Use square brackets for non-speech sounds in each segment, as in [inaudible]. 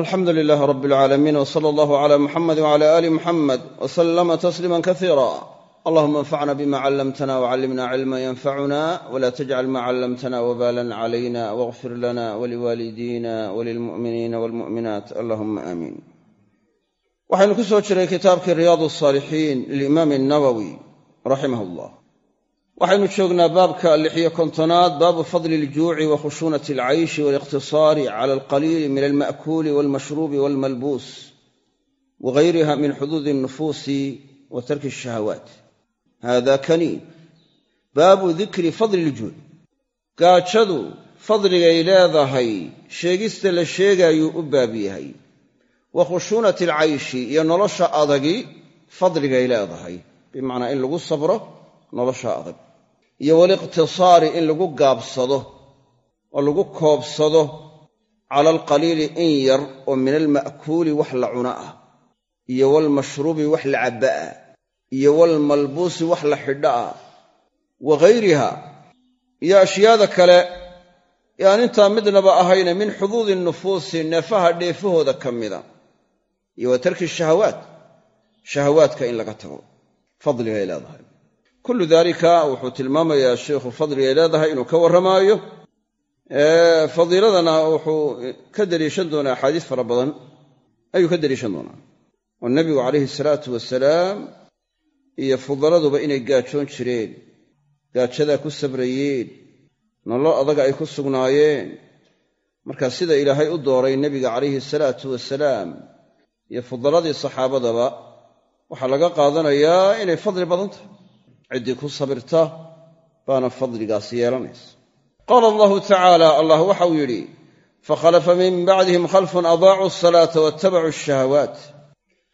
alxamdu lilaahi rab alcaalamiin w sala allahu cala muxamadi wcala aali muxamed w salama tasliima kasiira allahuma anfacna bima callamtana wcallimna cilma yanfacuna wla tajcal ma callamtana wbalan calayna wاغfir lana waliwaalidina walilmu'miniina walmu'minaat allahuma aamiin waxaynu ku soo jiray kitaabkii riyaad saalixiin lilimaami nawowi raximah llah waxaynu joognaa baabka lixiyo kontonaad baabu fadli iljuuci wa khushuunati alcayshi waaliqtisaari cala alqaliili min alma'kuuli walmashruubi walmalbuus wagayriha min xuduudi alnufuusi wa tarki alshahawaat hada kani baabu dikri fadli iljuuc gaajadu fadligay leedahay sheegista la sheegaayuu u baab yahay. Wa khushuunati alcayshi iyo nolosha adagi fadligay leedahay bimacnaa in lagu sabro nolosha adag. Iyo waliqtisaari in lagu gaabsado oo lagu koobsado cala alqaliili in yar oo min alma'kuuli wax la cuna ah iyo walmashruubi wax la cabba ah iyo walmalbuusi wax la xidho ah wa ghayriha iyo ashyaada kale ee aan intaa midnaba ahayne min xuduudi nufuusi neefaha dheefahooda ka mida iyo wa tarki shahawaat shahawaadka in laga tago. Fadligay leedahay kullu daalika wuxuu tilmaamayaa sheikhu fadligay leedahay inuu ka warramaayo. Fadiiladana wuxuu ka deliishan doonaa axaadiis fara badan. Ayuu ka deliishan doonaa. Oo nebigu calayhi salaatu wasalaam iyo fudaladuba inay gaajoon jireen gaajadaa ku sabrayeen nolol adaga ay ku sugnaayeen. Markaa sida ilaahay u dooray nebiga calayhi salaatu wasalaam iyo fudaladii saxaabadaba waxaa laga qaadanayaa inay fadli badan tahay ciddii ku sabirta baana fadligaas yeelanaysa. Qaala allahu tacaala allah waxau yidhi fakhalafa min bacdihim khalfun adaacuu asalaata waattabacuu ashahawaat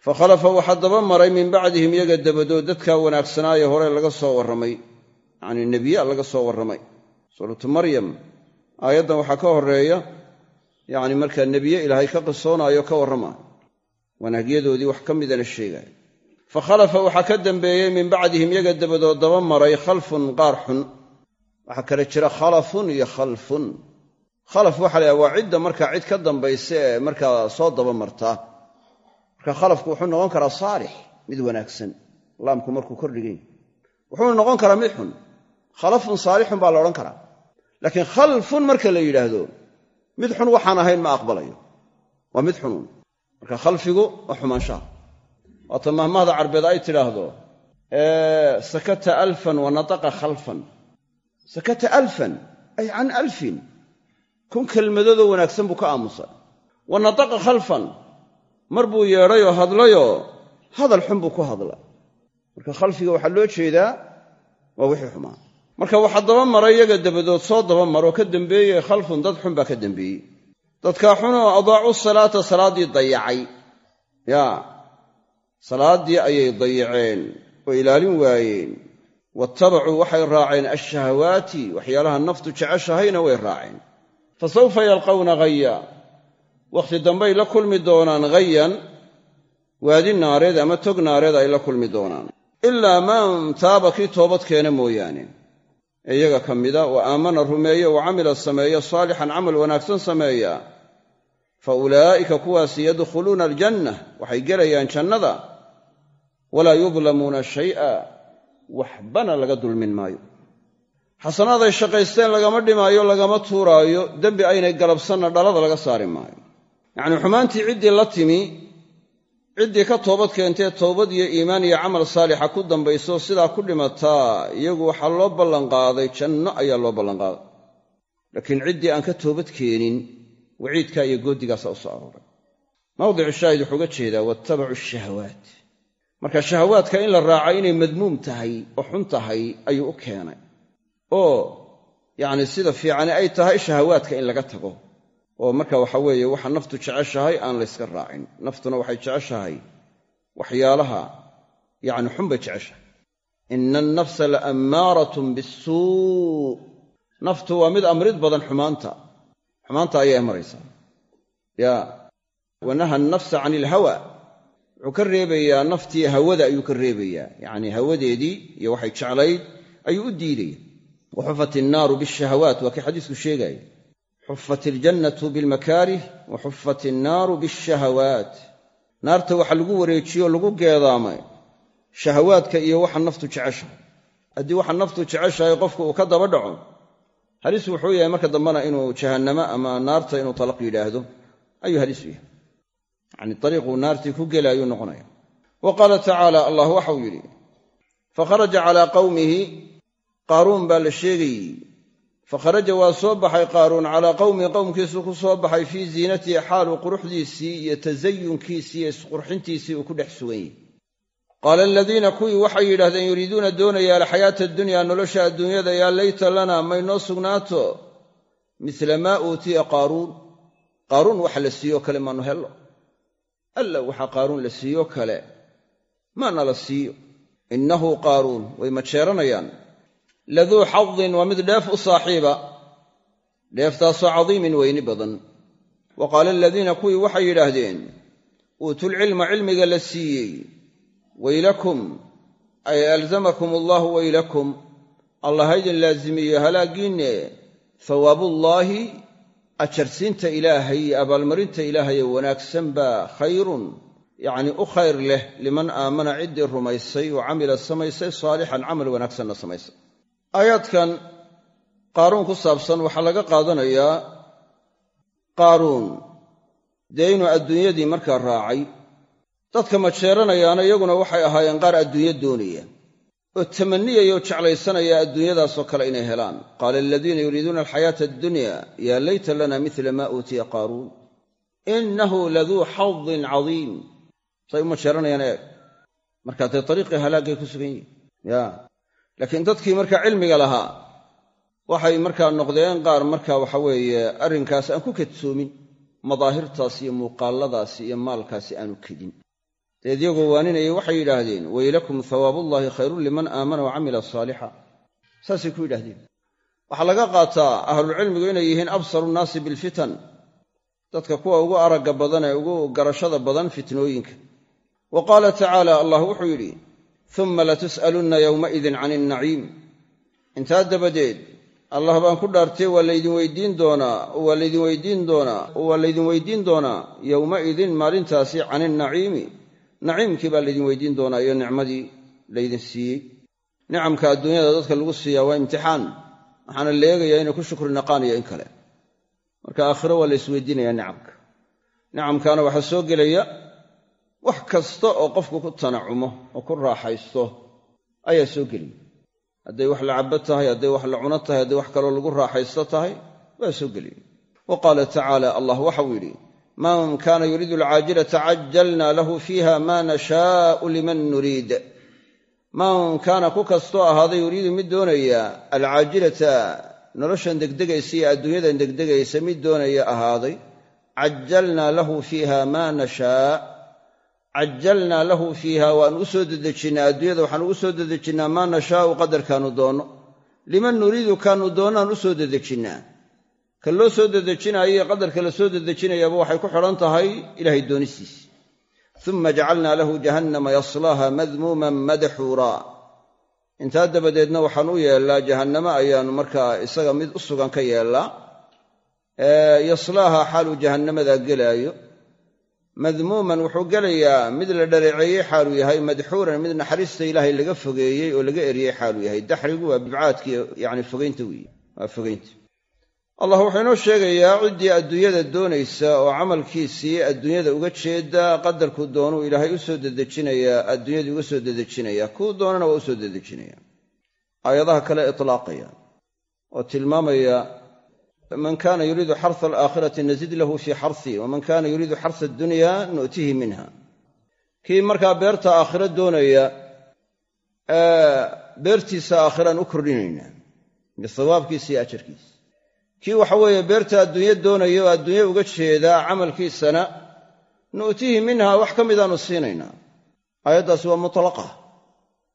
fakhalafa waxaa daba maray min bacdihim iyaga dabadood dadkaa wanaagsanaaye hore laga soo warramay yacnii nebiya laga soo warramay. Suuratu maryam aayaddan waxaa ka horreeya yacni markaa nebiye ilaahay ka qisoonaayo ka warramaayo wanaagyadoodii wax ka midana sheegaayo fakhalafa waxaa ka dambeeyey min bacdihim iyaga dabadood daba maray khalfun qaar xun. Waxaa kale jira khalafun iyo khalfun. Khalaf waxa laydhaha waa cidda markaa cid ka dambaysa ee markaa soo daba martaa marka khalafku wuxuu noqon karaa saalix mid wanaagsan. Laamku markuu kordhigan wuxuu noqon karaa mid xun. Khalafun saalixun baa la odhan karaa. Laakiin khalfun marka la yidhaahdo mid xun waxaan ahayn ma aqbalayo. Waa mid xunuun marka khalfigu waa xumaanshaha waata mahmahda carbeed ay tidhaahdo sakata alfan wa nataqa khalfan. Sakata alfan ay can alfin. Kun kelmadoodoo wanaagsan buu ka aamusay. Wa nataqa khalfan mar buu yeedhayoo hadlayoo hadal xun buu ku hadla marka khalfiga waxaa loo jeedaa waa wixii xumaa. Marka waxaa daba maray iyaga dabadood soo daba maroo ka dembeeyey khalfun dad xun baa ka dembeeyey dadkaa xunoo adaacu salaata salaaddii dayacay salaaddii ayay dayaceen oo ilaalin waayeen. Waattabacuu waxay raaceen alshahawaati waxyaalaha naftu jeceshahayna way raaceen. Fa sawfa yalqawna haya wakhti dambay la kulmi doonaan hayan waadi naareed ama tog naareed ay la kulmi doonaan. Ilaa man taaba kii toobad keena mooyaane. Iyaga ka mida wa aamana rumeeya wa camila sameeya saalixan camal wanaagsan sameeya fa ulaa'ika kuwaasi yadkhuluuna aljanna waxay gelayaan jannada walaa yudlamuuna shay'a waxbana laga dulmin maayo. Xasanaaday shaqaysteen lagama dhimaayo lagama tuuraayo dembi aynay galabsanna dhalada laga saari maayo. Yacnii xumaantii ciddii la timi ciddii ka toobad keentee toobad iyo iimaan iyo camal saalixa ku dambayso sidaa ku dhimataa iyagu waxaa loo ballanqaaday janno ayaa loo ballanqaaday laakiin ciddii aan ka toobad keenin waciidkaa iyo goodigaasa u soo arooray. Mawdicu shaahid wuxuu uga jeedaa waatabacu shahawaat. Marka shahawaadka in la raaco inay madmuum tahay oo xun tahay ayuu u keenay. Oo yacni sida fiicani ay tahay shahawaadka in laga tago. Oo marka waxa weeye waxa naftu jeceshahay aan layska raacin. Naftuna waxay jeceshahay waxyaalaha yacni xun bay jeceshahay. Ina annafsa la ammaaratun bisuu naftu waa mid amrid badan xumaanta xumaanta ayay amaraysaa. Ya wanaha annafsa cani ilhawa wuxuu ka reebayaa naftii hawada ayuu ka reebayaa. Yacnii hawadeedii iyo waxay jeclayd ayuu u diidaya. Waxufat innaaru bishahawaat waa kii xadiisku sheegaya xufat iljannatu bilmakaarih wa xufat innaaru biashahawaat naarta waxa lagu wareejiyo o lagu geedaamay. Shahawaadka iyo waxa naftu jeceshahay. Haddii waxa naftu jeceshahay qofku uu ka daba dhaco halis wuxuu yahay marka dambena inuu jahannamo ama naarta inuu talaq yidhaahdo ayuu halis u yahay. Yacni ariiquu naartii ku gela ayuu noqonaya wa qaala tacaala allah waxau yidhi fakharaja calaa qawmihi qaaruun baa la sheegayey fakharaja waa soo baxay qaaruun calaa qowmihi qowmkiisuu ku soo baxay fii ziinatihi xaaluu quruxdiisii iyo tasayunkiisii iyo isqurxintiisii uu ku dhex sugan yahy qaala aladiina kuwii waxay yidhahdeen yuriiduuna doonaya alxayaata addunya nolosha adduunyada yaa layta lana maynoo sugnaato. Misla maa uutiya qaaruun. Qaaruun waxa la siiyo kale maanu hello alla waxaa qaaruun la siiyo kale maana la siiyo. Innahu qaaruun way majeeranayaan laduu xadin waa mid dheef u saaxiiba. Dheeftaasoo cadiimin weyni badan. Wa qaala aladiina kuwii waxay yidhaahdeen uutulcilma cilmiga la siiyey weylakum ay alzamakum allaahu weylakum allah ha ydin laazimiyo halaaggiinne hawaabullaahi ajarsiinta ilaahay iyo abaalmarinta ilaahay ee wanaagsan khayrun yacnii u khayr leh liman aamana ciddii rumaysay oo camila samaysay saalixan camal wanaagsanna samaysay. Aayaadkan qaaruun ku saabsan waxaa laga qaadanayaa qaaruun dee inuu adduunyadii markaa raacay dadka majeeranayaana iyaguna waxay ahaayeen qaar adduunyo doonaya oo tamaniyaya oo jeclaysanaya adduunyadaasoo kale inay helaan. Qaala aladiina yuriiduuna alxayaata addunya yaa layta lana mila maa uutiya qaaruun. Innahu laduu xadin cadiim. Say u majeeranayaan eeg. Markaa dee ariiqii halaagay ku sugan yihiin ya. Laakiin dadkii markaa cilmiga lahaa waxay markaa noqdeen qaar markaa waxa weeye arrinkaas aan ku kadsoomin madaahirtaas iyo muuqaalladaasi iyo maalkaasi aanu kedin deed iyagoo waaninayay waxay yidhaahdeen weylakum hawaabullaahi khayrun liman aamana wa camila saalixa. Saasay ku yidhahdeen waxaa laga qaataa ahlulcilmigu inay yihiin absaru nnaasi bilfitan dadka kuwa ugu aragga badan ee ugu garashada badan fitnooyinka. Wa qaala tacaala allah wuxuu yidhi uma latus'alunna yowmaidin can innaciim intaa dabadeed allah baan ku dhaartay waa laydin weydiin doonaa waa laydin weydiin doonaa waa laydin weydiin doonaa yowmaidin maalintaasi can innaciimi naciimkii baa laydin weydiin doonaa iyo nicmadii laydin siiyey. Nicamka adduunyada dadka lagu siiyaa waa imtixaan waxaana la eegayaa inay ku shukri naqaaniyo in kale. Marka aakhiro waa la isweydiinayaa nicamka nicamkaana waxaa soo gelaya wax kasta oo qofku ku tanacumo oo ku raaxaysto ayaa soo gelaya hadday wax la cabbo tahay hadday wax la cuno tahay hadday wax kaloo lagu raaxaysto tahay waa soo gelaya wa qaala tacaala allah waxau yidhi man kaana yuriidu alcaajilata cajalna lahu fiiha ma nashaau liman nuriid man kaana ku kastoo ahaaday yuriidu mid doonaya alcaajilata noloshan degdegaysa iyo adduunyadan degdegaysa mid doonaya ahaaday cajalnaa lahu fiiha maa nashaa cajalnaa lahu fiiha waan u soo dedejinnaa adduunyada waxaan ugu soo dedejinnaa maa nashaau qadarkaanu doonno liman nuriidu kaanu doonnaan u soo dedejinnaa ka loo soo dedejinaayo qadarka la soo dedejinayaaba waxay ku xidhan tahay ilaahay doonistiisa uma jacalnaa lahu jahannama yaslaaha madmuuman madxuura intaa dabadeedna waxaan u yeellaa jahannamo ayaannu markaa isaga mid u sugan ka yeellaa. Yaslaaha xaaluu jahannamadaa gelaayo. Madmuuman wuxuu gelayaa mid la dhaleeceeyey xaaluu yahay madxuuran mid naxariista ilaahay laga fogeeyey oo laga eriyey xaaluu yahay. Daxrigu waa bibcaadkii yani fogaynta weeye waa fogaynta allah wuxuu inoo sheegayaa ciddii adduunyada doonaysa oo camalkiisii adduunyada uga jeeda qadarkuu doonuu ilaahay u soo dedejinayaa adduunyadii uga soo dedejinaya. Kuu doonana waa u soo dedejinaya. Aayadaha kale itlaaqaya oo tilmaamaya man kana yuriidu xarsa alaakhirati nazid lahu fii xarsi waman kana yuriidu xarsa addunya nu'tihi minha. Kii markaa beerta aakhiro doonaya beertiisa aakhiraan u kordhinaynaa bisawaabkiisa iyo ajarkiisa kii waxa weeye beerta adduunye doonaya oo adduunye uga jeedaa camalkiisana nu'tihi minha wax ka midaanu siinaynaa. Aayaddaasi waa mutlaqa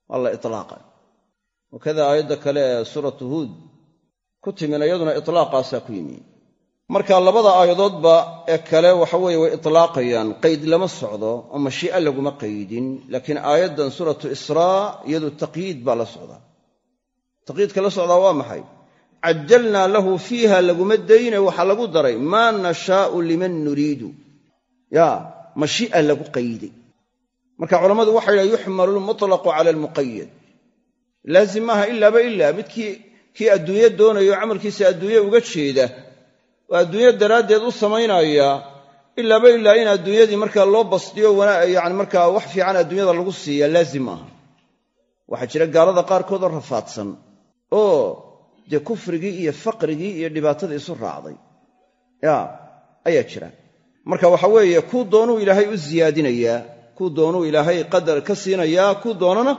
waa la itlaaqa wakada aayadda kale ee suuratu huud ku timina iyaduna itlaaqaasaa ku yimi. Marka labada aayadoodba ee kale waxa weeye way itlaaqayaan qayd lama socdo oo mashii'a laguma qaydin laakiin aayaddan suuratu israa iyadu taqyiid baa la socdaa. Taqyiidka la socdaa waa maxay cajalnaa lahu fiiha laguma dayne waxaa lagu daray maa nashaa'u liman nuriidu. Ya mashii'a lagu qayday. Marka culammadu waxay dhaha yuxmalu lmutlaqu cala almuqayad laazim maaha ilaaba ilaa midkii kii adduunye doonayo camalkiisa adduunye uga jeeda oo adduunye daraaddeed u samaynaya ilaaba ilaa in adduunyadii markaa loo basdiyo yani markaa wax fiican adduunyada lagu siiya laazim maaha waxaa jira gaalada qaarkood oo rafaadsan oo dee kufrigii iyo faqrigii iyo dhibaatadii isu raacday. Ya ayaa jira. Marka waxa weeye kuu doonuu ilaahay u siyaadinayaa kuu doonuu ilaahay qadar ka siinayaa kuu doonana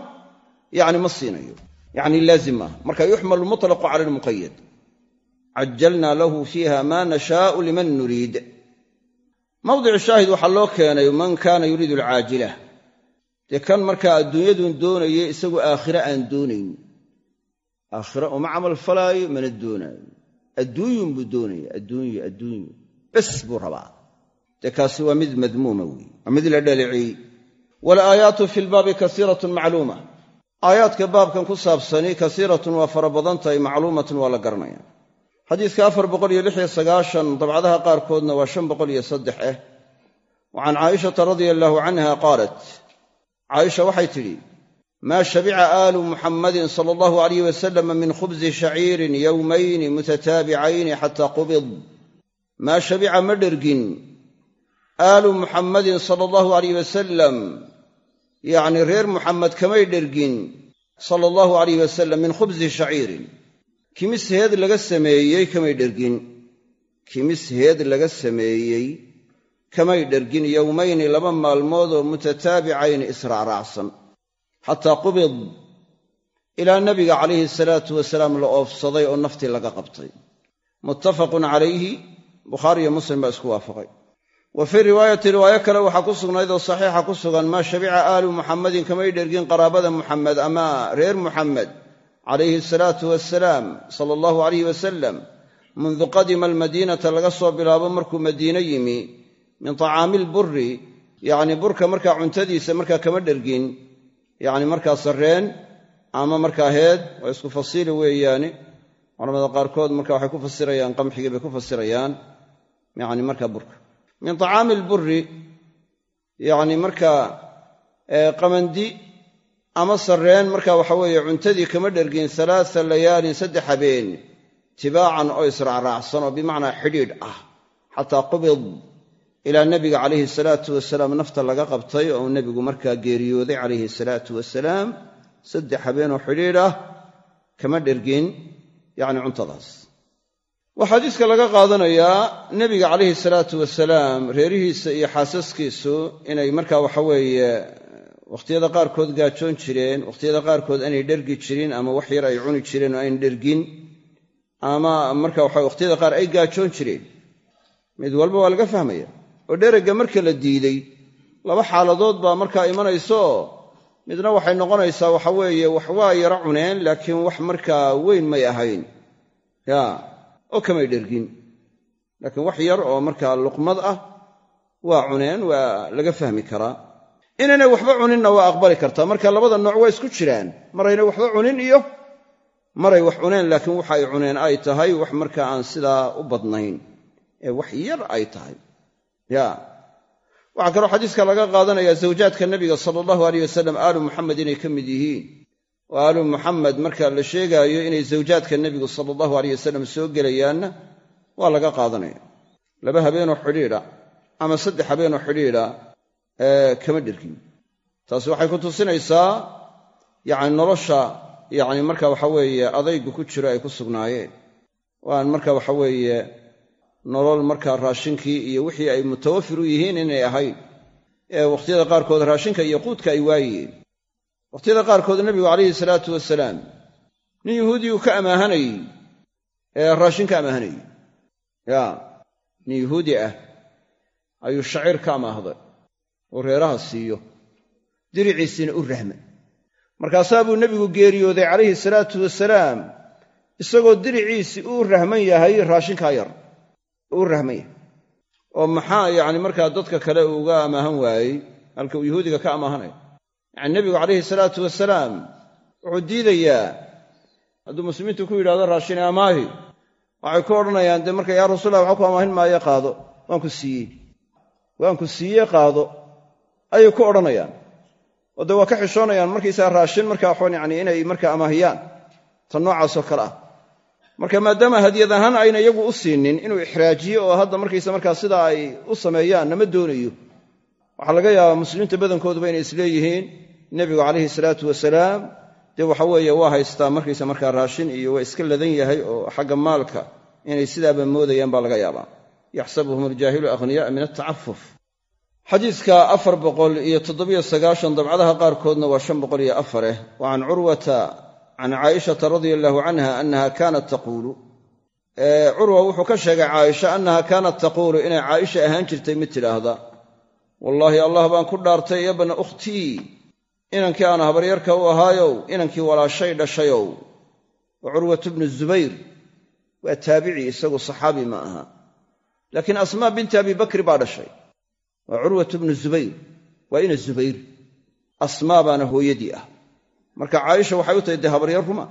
yani ma siinayo. Yani laazim maaha marka yuxmal lmutlaqu cala almuqayad cajalnaa lahu fiiha maa nashaau liman nuriid mawdicu shaahid waxaa loo keenay man kaana yuriidu alcaajila dee kan markaa adduunyadun doonayay isagu aakhire aan doonayn aakhire uma camal falaayo mana doonaayo. Adduunyun buu doonaya adduunyo adduunyo bes buu rabaa. Dee kaasi waa mid madmuuma weeye waa mid la dhaliciyey walaaaayaatu fi lbaabi kasiiratun macluuma. Aayaadka baabkan ku saabsani kasiiratun waa fara badan tahay macluumatun waa la garanaya. Xadiiska afar boqol iyo lix iyo sagaashan dabcadaha qaarkoodna waa shan boqol iyo saddex ah wa can caa'ishata radia allaahu canha qaalat caaisha waxay tidhi maa shabica aalu muxammadin sala allahu alayh wasalam min khubsi shaciirin yowmayni mutataabicayni xataa qubid maa shabica ma dhergin aalu muxammadin sala allahu alayh wasalam yacnii reer muxammed kamay dhergin sala allahu alayh wasalam min khubsi shaciirin kimis heed laga sameeyey kamay dhergin kimis heed laga sameeyey kamay dhergin yowmayni laba maalmood oo mutataabicayni israacraacsan xataa qubid ilaa nabiga calayhi salaatu wasalaam la oofsaday oo naftii laga qabtay. Muttafaqun calayhi bukhaariyo muslim baa isku waafaqay. Wa fii riwaayati riwaayo kale waxaa ku sugnayd oo saxiixa ku sugan maa shabica aalu muxammadin kamay dhergin qaraabada muxamed ama reer muxamed calayhi asalaatu wasalaam sala allahu alayh wasalam mundu qadima almadiinata laga soo bilaabo markuu madiine yimi min tacaami lburri yacni burka markaa cuntadiisa markaa kama dhergin yacni markaa sarreen ama markaa heed waa isku fasiili weeyaane culamada qaarkood marka waxay ku fasirayaan qamxigii bay ku fasirayaan yacni markaa burka. Min tacaami alburri yacni markaa qamandi ama sarreen marka waxa weeye cuntadii kama dhergin alaasa layaalin saddex habeen tibaacan oo israacraacsan oo bimacnaa xidhiidh ah xataa qubid ilaa nebiga calayhi salaatu wasalaam nafta laga qabtay oo nebigu markaa geeriyooday calayhi salaatu wasalaam saddex habeenoo xidhiidh ah kama dhergin yacni cuntadaas. Waxaa xadiiska laga qaadanayaa nebiga calayhi salaatu wasalaam reerihiisa iyo xaasaskiisu inay markaa waxa weeye wakhtiyada qaarkood gaajoon jireen wakhtiyada qaarkood aanay dhergi jirin ama wax yar ay cuni jireen oo ayna dhergin ama marka waxa wakhtiyada qaar ay gaajoon jireen. Mid walba waa laga fahmaya oo dheragga marka la diiday laba xaaladood baa markaa imanayso. Midna waxay noqonaysaa waxa weeye wax waa yaro cuneen laakiin wax markaa weyn may ahayn. Ya oo kamay dhergin. Laakiin wax yar oo markaa luqmad ah waa cuneen waa laga fahmi karaa. Inaynay waxba cuninna waa aqbali kartaa. Marka labada nooc waa isku jiraan. Maraynay waxba cunin iyo maray wax cuneen laakiin waxa ay cuneen ay tahay wax markaa aan sidaa u badnayn. Ee wax yar ay tahay ya. Waxaa kaloo xadiiska laga qaadanayaa zawjaadka nebiga sala allahu aleyh wasalam aalu muxamed inay ka mid yihiin. Oo aalu muxamed marka la sheegaayo inay zawjaadka nebigu sala allahu aleyh wasalam soo gelayaanna waa laga qaadanaya. Laba habeenoo xidhiidha ama saddex habeenoo xidhiidha kama dhergin taasi waxay ku tusinaysaa yacni nolosha yacni marka waxa weeye adaygu ku jiro ay ku sugnaayeen. Waan marka waxa weeye nolol markaa raashinkii iyo wixii ay mutawafir u yihiin inay ahayn ee wakhtiyada qaarkood raashinka iyo quudka ay waayeen. Wakhtiyada qaarkood nebigu calayhi salaatu wasalaam nin yahuudiyuu ka amaahanayey ee raashin ka amaahanayey. Ya nin yahuudi ah ayuu shaciir ka amaahday oo reeraha siiyo diriciisiina u rahma markaasaa buu nebigu geeriyooday calayhi salaatu wasalaam isagoo diriciisii uu rahman yahay raashinkaa yar uu rahman yahay oo maxaa yacni markaa dadka kale uga amaahan waayey halka uu yahuudiga ka amaahanaya yacni nebigu calayhi salaatu wasalaam wuxuu diidayaa hadduu muslimiintu ku yidhahdo raashine amaahi waxay ku odhanayaan dee marka yaa rasuulallah waxba ku amaahin maayo qaado. Waan ku siiyey. Waan ku siiyey qaado. Ayay ku odhanayaan. Oo dee waa ka xishoonayaan markaysaa raashin markaa waxaan yacni inay markaa amaahiyaan. Tan noocaasoo kale ah marka maadaama hadiyad ahaan ayna iyagu u siinin inuu ixraajiyo oo hadda markaysa markaa sidaa ay u sameeyaan nama doonayo waxaa laga yaabaa muslimiinta badankooduba inay isleeyihiin nebigu calayhi salaatu wasalaam dee waxa weeye waa haystaa markaysa markaa raashin iyo waa iska ladan yahay oo xagga maalka inay sidaaba moodayaan baa laga yaabaa. Yaxsabuhum aljaahilu akhniya'a min altacafuf xadiidka afar boqol iyo toddobiyo sagaashan dabcadaha qaarkoodna waa shan boqol iyo afareh wa can curwata can caaishata radia allahu canha annaha kaanat taquulu curwa wuxuu ka sheegay caaisha annaha kaanat taquulu inay caaisha ahaan jirtay mid tidhaahda wallaahi allah baan ku dhaartay yabna ukhtii inankii aan habaryarka u ahaayow inankii walaashay dhashayow wa curwatu bnu zubayr waa taabici isagu saxaabi ma aha laakiin asmaa binti abi bakri baa dhashay waa curwatu bnu zubayr waa ina zubayr asmaa baana hooyadii ah marka caaisha waxay u tahay dee habaryar ruma.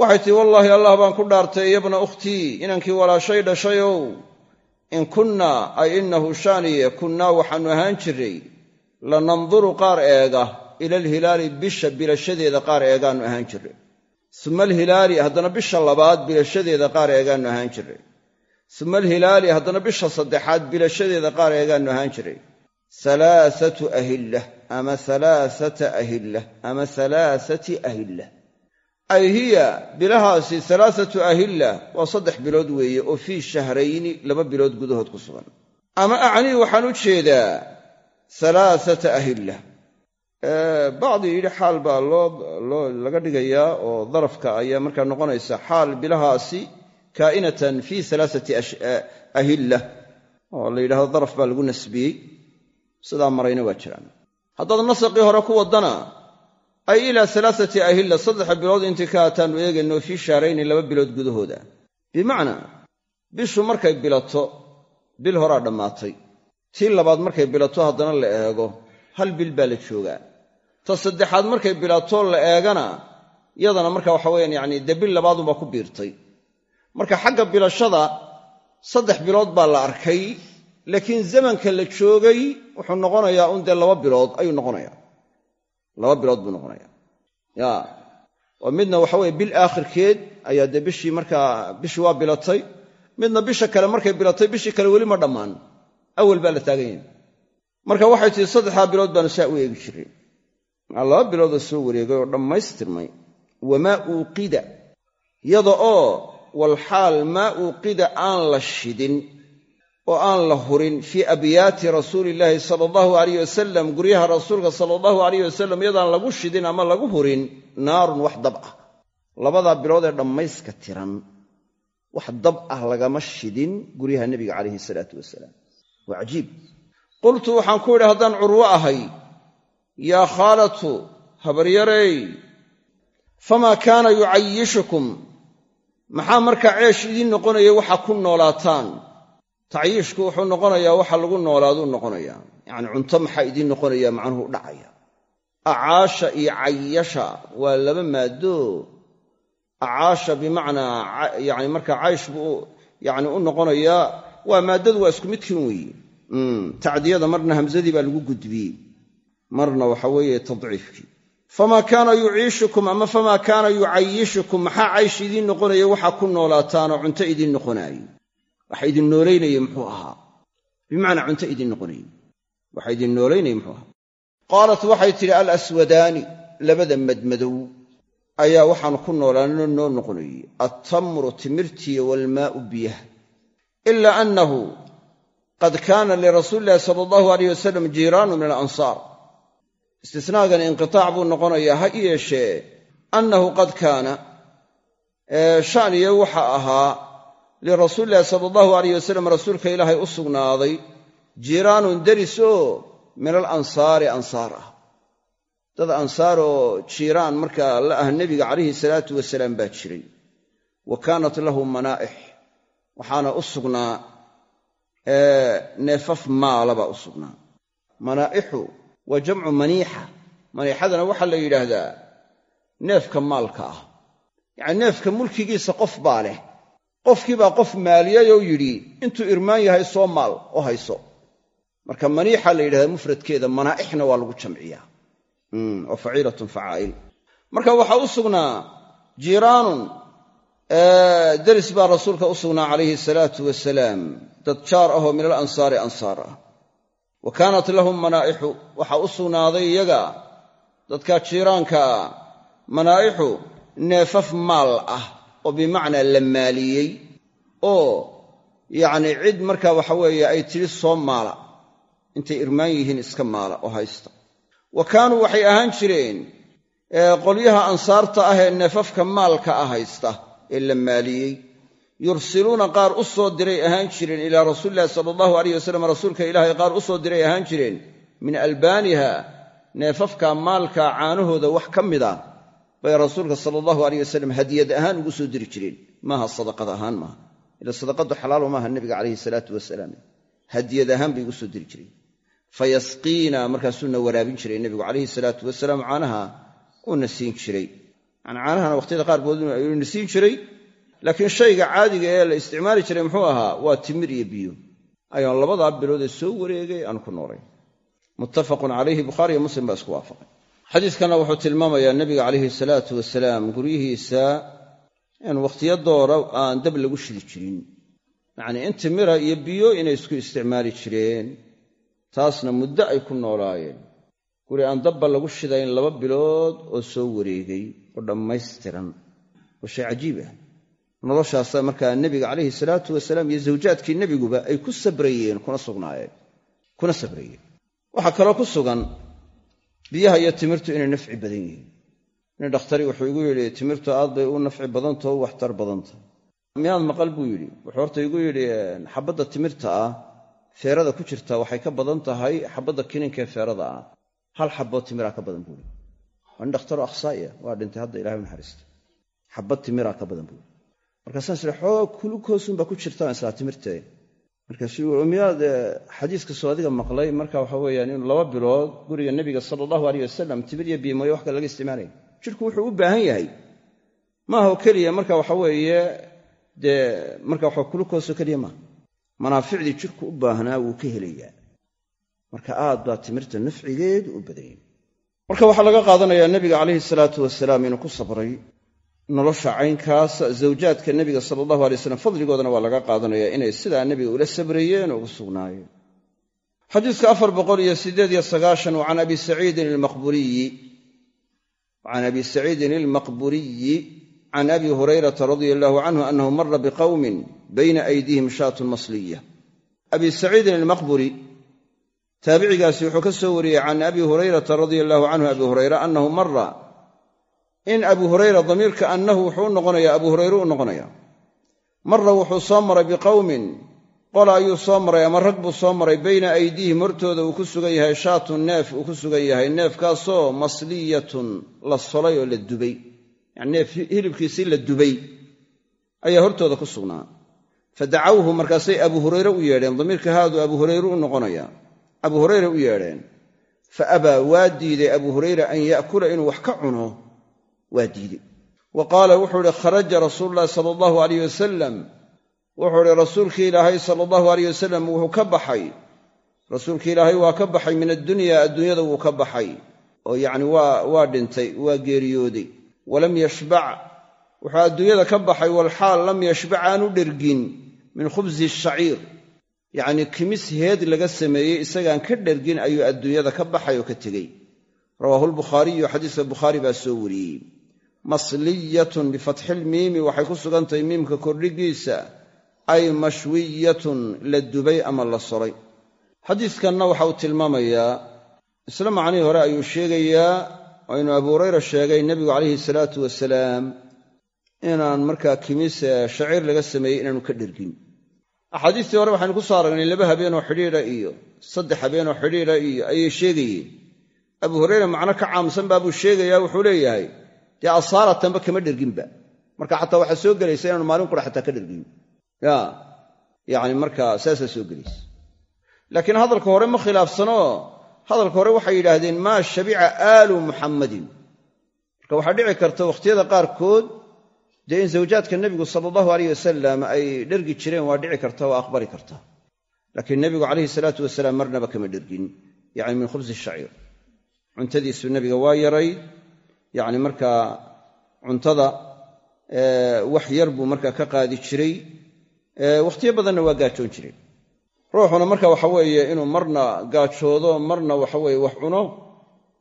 Waxay tihi wallaahi allah baan ku dhaartay yabna ukhtii inankii walaashay dhashayow. In kunnaa ay innahu shaaniye kunnaa waxaannu ahaan jirray lananduru qaar eega ila alhilaali bisha bilashadeeda qaar eegaannu ahaan jirray uma alhilaali haddana bisha labaad bilashadeeda qaar eegaannu ahaan jirray uma alhilaali haddana bisha saddexaad bilashadeeda qaar eegaannu ahaan jirray halaathatu ahillah ama halaathata ahillah ama halaathati ahillah ay hiya bilahaasi halaathatu ahillah waa saddex bilood weeye oo fii shahrayni laba bilood gudahood ku sugan ama acnii waxaan u jeedaa halaathata ahillah bacdi yidhi xaal baa loo laga dhigayaa oo darafka ayaa markaa noqonaysa xaal bilahaasi kaa'inatan fii halaathati ahillah oo la yidhahdo daraf baa lagu nasbiyey sidaa marayna waa jiraan haddaad nasaqii hore ku waddana ay ilaa alaaati ahilla saddex bilood intii ka hataannu eegayno fii shahrayni laba bilood gudahooda. Bimacnaa bishu markay bilato bil horaa dhammaatay. Tii labaad markay bilato haddana la eego hal bil baa la joogaa. Ta saddexaad markay bilato la eegana yadana marka waxa weyaan yani dee bil labaadunbaa ku biirtay. Marka xagga bilashada saddex bilood baa la arkay laakiin zamanka la joogay wuxuu noqonayaa un dee laba bilood ayuu noqonayaa. Laba bilood buu noqonayaa. Ya. Oo midna waxa weye bil aakhirkeed ayaa dee bishii markaa bishii waa bilatay. Midna bisha kale markay bilatay bishii kale weli ma dhammaan. Awal baa la taagan yahay. Marka waxay tihi saddexdaa bilood baanu saa u eegi jiray. Maa laba biloodoo soo wareegay oo dhammaystirmay. Wamaa uuqida. Yada oo walxaal maa uuqida aan la shidin oo aan la hurin fii abyaati rasuulillaahi sala allahu alayh wasalam guryaha rasuulka sala allahu alayh wasalam yadaan lagu shidin ama lagu hurin naarun wax dab ah. Labadaa bilood ee dhammayska tiran wax dab ah lagama shidin guryaha nebiga calayhi salaatu wasalaam. Waa cajiib. Qultu waxaan ku idhi haddaan curwo ahay yaa khaalatu habaryarey famaa kaana yucayishukum? Maxaa markaa ceesh idiin noqonaya waxaa ku noolaataan tacyiishku wuxuu noqonayaa waxa lagu noolaaduu noqonayaa yacni cunto maxaa idiin noqonaya? Macnuhu dhacaya. Acaasha iyo cayasha waa laba maado acaasha bimacnaa yani markaa caysh buu yani u noqonayaa waa maaddadu waa isku midkin weeye tacdiyada marna hamsadii baa lagu gudbiyey. Marna waxa weeye tadciifkii. Famaa kaana yuciishukum ama famaa kaana yucayishukum? Maxaa caysh idiin noqonaya waxaa ku noolaataanoo cunto idiin noqonaaye waxa idin noolaynaya muxuu ahaa? Bimacnaa cunto idin noqonaya waxa idin noolaynaya muxuu ahaa? Qaalat waxay tidhi alaswadaani labada madmadow ayaa waxaanu ku noolaanno noo noqonayey attamru timirtiya waalmaa'u biyah ila annahu qad kaana lirasuuli illahi sala allahu alayh wasalam jiiraanu min alansaar. Istisnaagani inqitaac buu noqonayaa ha yeeshee annahu qad kaana shaniye waxa ahaa lirasuuli illahi sala allahu alayh wasalam rasuulka ilaahay u sugnaaday jiiraanun deris oo min alansaari ansaar ah. Dad ansaar oo jiiraan markaa la ah nebiga calayhi salaatu wasalaam baa jiray. Wa kaanat lahu manaa'ix. Waxaana u sugnaa neefaf maalabaa u sugnaa. Manaa'ixu waa jamcu maniixa. Maniixadana waxaa la yidhaahdaa neefka maalka ah. Yacni neefka mulkigiisa qof baa leh qofkii baa qof maaliyay oo yidhi intuu irmaan yahay soo maal oo hayso. Marka maniixa la yidhahdaa mufradkeeda manaa'ixna waa lagu jamciyaa. Oo faciilatun facaa'il. Marka waxaa u sugnaa jiiraanun deris baa rasuulka u sugnaa calayhi salaatu wasalaam. Dad jaar ahoo min alansaari ansaar ah. Wa kaanat lahum manaa'ixu waxaa u sugnaaday iyaga dadka jiiraanka ah manaa'ixu neefaf maal ah oo bimacnaa la maaliyey oo yacnii cid markaa waxa weeye ay tidhi soo maala. Intay irmaan yihiin iska maala oo haysta. Wa kaanuu waxay ahaan jireen qolyaha ansaarta ah ee neefafka maalka ah haysta ee la maaliyey. Yursiluuna qaar u soo diray ahaan jireen ilaa rasuulillahi sala allahu alayh wasalam rasuulka ilaahay qaar u soo diray ahaan jireen min albaaniha neefafka maalka caanahooda wax ka mid bay rasuulka sala allahu alayh wasalam hadiyad ahaan ugu soo diri jireen. Maaha sadaqad ahaan maaha. Ila sadaqadu xalaalu maaha nebiga calayhi salaatu wasalaam. Hadiyad ahaan bay ugu soo diri jireen. Fayasqiina markaasuuna waraabin jiray nebigu calayhi salaatu wasalaam caanaha uuna siin jiray. Yani caanahana waqhtiyada qaarkood na siin jiray laakiin shayga caadiga ee la isticmaali jiray muxuu ahaa waa timir iyo biyo. Ayaan labadaa biloodee soo wareegay aan ku noolay muttafaqun calayhi bukhaari iyo muslim baa isku waafaqay xadiiskanna wuxuu tilmaamayaa nebiga calayhi salaatu wasalaam guryihiisa in wakhtiyo doora aan dab lagu shidi jirin. Yacnii in timira iyo biyo inay isku isticmaali jireen taasna muddo ay ku noolaayeen. Guri aan dabba lagu shidayn laba bilood oo soo wareegay oo dhammaystiran oo shay cajiib ah. Noloshaasa markaa nebiga calayhi salaatu wasalaam iyo zawjaadkii nebiguba ay ku sabrayeen kuna sugnaayeen kuna sabrayeen. Waxaa kaloo ku sugan biyaha iyo timirtu inay nafci badan yihiin. Nin dhakhtari wuxuu igu yidhi timirtu aad bay u nafci badantao u waxtar badantah miyaad maqal buu yidhi. Wuxuu horta igu yidhi xabadda timirta ah feerada ku jirta waxay ka badan tahay xabadda kininka ee feerada ah. Hal xaboo timiraa ka badan buui waa nin dhakhtaro akhsaa'iya waa dhintay hadda ilahay naxariista. Xabad timiraa ka badan buui markaasaan isla xoog kulukoosunbaa ku jirtaan islaa timirtee markaasuu miyaad xadiiska soo adiga maqlay marka waxa weeyaan inuu laba bilood guriga nebiga sala allahu aleyh wasalam timir iyo biimooyo wax kale laga isticmaalaya jidhku wuxuu u baahan yahay. Maaha keliya marka waxa weeye dee marka waxa kulukooso keliya maaha manaaficdii jidhku u baahnaa wuu ka helayaa. Marka aad baa timirta nafcigeedu u badanyay marka waxaa laga qaadanayaa nebiga calayhi salaatu wasalaam inuu ku sabray nolosha caynkaas zawjaadka nebiga sala allahu alay slam fadligoodana waa laga qaadanayaa inay sidaa nebiga ula sabrayeen oo ugu sugnaayeen. Xadiiska afar boqol iyo siddeed iyo sagaashan wa can abi saciidin almaqburiyi can abi saciidin almaqburiyi can abi hurayrata radia allahu canhu annahu mara biqowmin bayna aydiihim shaatun masliya. Abi saciidin almaqburi taabicigaasi wuxuu ka soo wariyey can abi hurayrata radia allahu canhu abi hurayra annahu mara in abu hurayra damiirka annahu wuxuu u noqonayaa abu hurayre u noqonaya mara wuxuu soo maray biqowmin qola ayuu soo maray ama rag buu soo maray. Bayna aydiihim hortooda uu ku sugan yahay shaatun neef uu ku sugan yahay. Neefkaasoo masliyatun la solay oo la dubay. Yani neef hilibkiisii la dubay. Ayaa hortooda ku sugnaa. Fa dacawhu markaasay abu hurayre u yeedheen. Damiirka haadu abu hurayre u noqonaya abu hurayre u yeedheen. Fa abaa waa diiday abu hurayra an ya'kula inuu wax ka cuno waa diidey wa qaala wuxuu ihi kharaja rasuulu llahi sala allahu alayh wasalam wuxuu ihi rasuulkii ilaahay sala allahu alayh wasalam wuxuu ka baxay. Rasuulkii ilaahay waa ka baxay min addunya adduunyada wuu ka baxay. Oo yacni waa dhintay waa geeriyooday. Walam yashbac. Wuxuu adduunyada ka baxay walxaal lam yashbac aanu dhergin min khubsi shaciir. Yacnii kimis heed laga sameeyey isagaan ka dhergin ayuu adduunyada ka baxay oo ka tegey. Rawaahu lbukhaariyu xadiiska bukhaari baa soo wariyey masliyatun bifatxilmiimi waxay ku sugantahay miimka kordhigiisa ay mashwiyatun la dubay ama la solay xadiiskanna waxa uu tilmaamayaa isla macnihii hore ayuu sheegayaa inuu abu hurayra sheegay nebigu calayhi salaatu wasalaam inaan markaa kimis shaciir laga sameeyey inaanu ka dhergin. Axaadiistii hore waxaynu ku soo aragnay laba habeenoo xidhiidha iyo saddex habeenoo xidhiidha iyo ayay sheegayeen. Abu hurayra macno ka caamsan baabuu sheegayaa wuxuu leeyahay dee asaaratanba kama dherginba marka xataa waxaa soo gelaysa inaanu maalin qura xataa ka dhergin ya yacni markaa saasaa soo gelaysa laakiin hadalka hore ma khilaafsanoo hadalka hore waxay yidhaahdeen maa shabica aalu muxammadin marka waxaa dhici karta wakhtiyada qaarkood dee in zawjaadka nebigu sala allahu alayh wasalam ay dhergi jireen waa dhici karta waa aqbali karta. Laakiin nebigu calayhi salaatu wasalaam marnaba kama dhergin yacni min khubsi shaciir. Cuntadiisu nebiga waa yaray yacni markaa cuntada wax yar buu markaa ka qaadi jiray wakhtiyo badanna waa gaajoon jiray. Ruuxuna marka waxa weeye inuu marna gaajoodo marna waxaweye wax cuno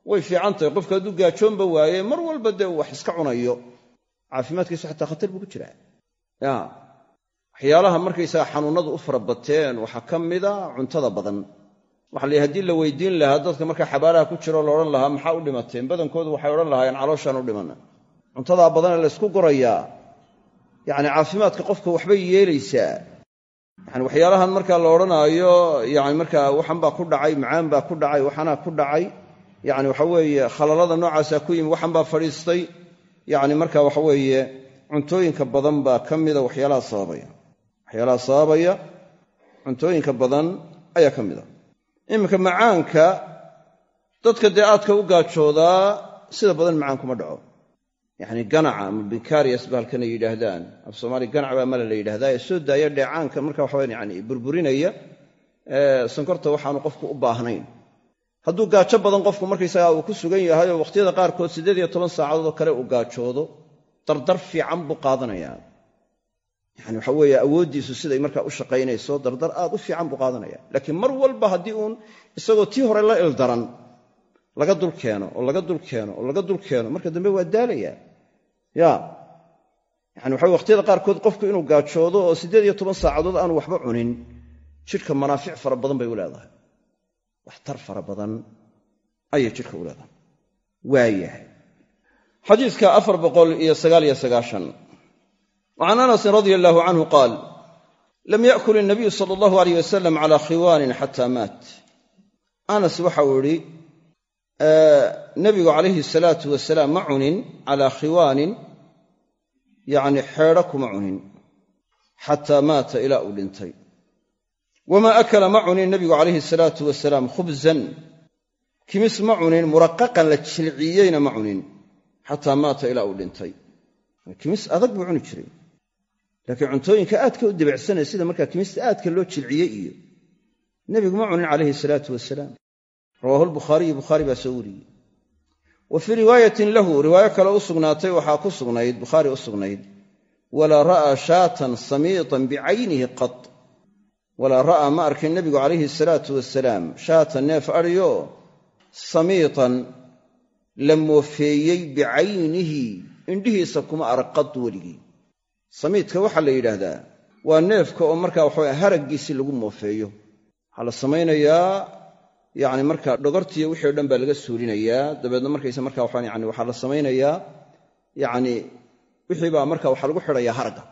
way fiican tahay qofka hadduu gaajoonba waaye mar walba dee wax iska cunayo. Caafimaadkiisu xataa khatar buu ku jiraa. Ya waxyaalaha markaysaga xanuunnadu u fara bateen waxaa ka mida cuntada badan waxa la haddii la weydiin lahaa dadka markaa xabaalaha ku jiro la odhan lahaa maxaa u dhimateen badankoodu waxay odhan lahaayeen calooshaan u dhimana. Cuntadaa badanee la ysku gurayaa yacni caafimaadka qofka waxbay yeelaysaa. Yani waxyaalahan markaa la odhanaayo yani markaa waxan baa ku dhacay macaan baa ku dhacay waxanaa ku dhacay. Yani waxa weeye khalalada noocaasaa ku yimi waxan baa fadhiistay. Yani marka waxa weeye cuntooyinka badan baa ka mida waxyaalaha sababaya. Waxyaalaha sababaya cuntooyinka badan ayaa ka mida iminka macaanka dadka dee aadka u gaajoodaa sida badan macaan kuma dhaco. Yacni ganaca ama binkariyas ba halkan yidhaahdaan. Af soomaaliya ganac baa male la yidhahdaa ee soo daaya dheecaanka marka waxawa yani burburinaya sankorta waxaanu qofku u baahnayn. Hadduu gaajo badan qofku markaysagaa uu ku sugan yahay oo wakhtiyada qaarkood siddeed iyo toban saacadoodoo kale uu gaajoodo dardar fiican buu qaadanayaa yani waxa weeye awooddiisu siday markaa u shaqaynayso dardar aad u fiican buu qaadanaya. Laakiin mar walba haddii uun isagoo tii hore la ildaran laga dul keeno oo laga dul keeno oo laga dul keeno marka dambe waa daalaya. Ya yani waxa wakhtiyada qaarkood qofku inuu gaajoodo oo siddeed iyo toban saacadood aanu waxba cunin jidhka manaafic fara badan bay u leedahay. Waxtar fara badan ayay jidhka u leedahay. Waayahay xadiidka afar boqol iyo sagaal iyo sagaashan wacan anasin radia allaahu canhu qaal lam yakul inabiyu sala allahu alayh wasalam calaa khiwaanin xataa maat anas waxau idhi nebigu calayhi salaatu wasalaam ma cunin calaa khiwaanin yacni xeedho kuma cunin xataa maata ilaa uu dhintay wamaa akala ma cunin nebigu calayhi salaatu wasalaam khubzan kimis ma cunin muraqaqan la jilciyeyna ma cunin xataa maata ilaa uu dhintay kimis adag jiray laakiin cuntooyinka aadka u debacsanaya sida markaa kimista aadka loo jilciyey iyo nebigu ma cunin calayhi salaatu wasalaam. Rawaahu lbukhaariyu bukhaari baa soo wariyey. Wa fii riwaayatin lahu riwaayo kale u sugnaatay waxaa ku sugnayd bukhaari u sugnayd walaa ra'aa shaatan samiitan bicaynihi qad walaa ra'aa ma arkin nebigu calayhi salaatu wasalaam shaatan neef adhiyo samiitan la moofeeyey bicaynihi indhihiisa kuma arag qad weligii samiidka waxaa la yidhaahdaa waa neefka oo markaa waxawa haraggiisii lagu moofeeyo. Waxaa la samaynayaa yacni markaa dhogortiiyo wixii o dhan baa laga suulinayaa dabeedna markaysa markaa waxaan yani waxaa la samaynayaa yacni wixii baa marka waxaa lagu xidhayaa haragga.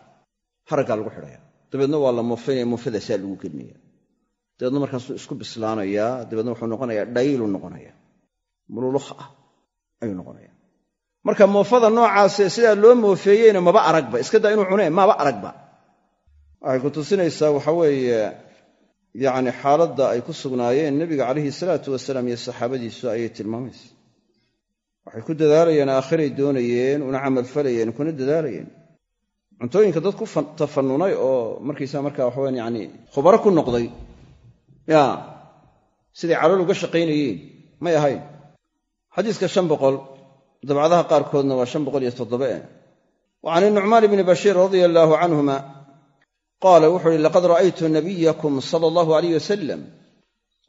Haraggaa lagu xidhaya dabeedna waa la moofeynaya moofadaasaa lagu gelinaya dabeedna markaasuu isku bislaanayaa dabeedna wuxuu noqonayaa dhaylu noqonaya mululukh ah ayuu noqonaya marka moofada noocaasee sidaa loo moofeeyeyna maba aragba iska daa inuu cunee maba aragba waxay ku tusinaysaa waxa weeye yacni xaaladda ay ku sugnaayeen nebiga calayhi salaatu wasalaam iyo saxaabadiisu ayay tilmaamaysa. Waxay ku dadaalayeen aakhiray doonayeen una camalfalayeen kuna dadaalayeen. Cuntooyinka dad ku tafannunay oo markaysaa markaa waxawan yani khubaro ku noqday ya siday calool uga shaqaynayeen may ahayn. Xadiiska shan boqol dabcadaha qaarkoodna waa shan boqol iyo toddobae wa can inucmaan ibni bashiir radia allaahu canhuma qaala wuxuu ihi laqad ra'aytu nabiyakum sala allahu alayh wasalam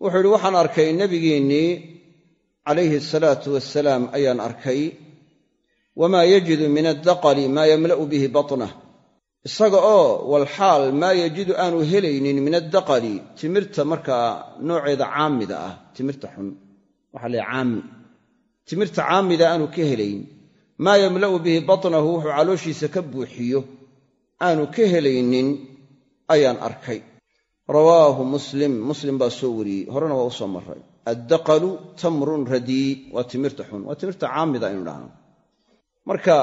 wuxuu ihi waxaan arkay nebigiinnii calayhi asalaatu wasalaam ayaan arkay. Wamaa yajidu min addaqali maa yamla'u bihi batnah isaga oo walxaal maa yajidu aanu helaynin min addaqali timirta markaa nooceeda caamida ah timirta xun waxaa la caami timirta caamida aanu ka helayn maa yamla'u bihi batnahu wuxuu calooshiisa ka buuxiyo aanu ka helaynin ayaan arkay. Rawaahu muslim muslim baa soo wariyey horena waa u soo maray addaqalu tamrun radii waa timirta xun waa timirta caamida aynu dhahno marka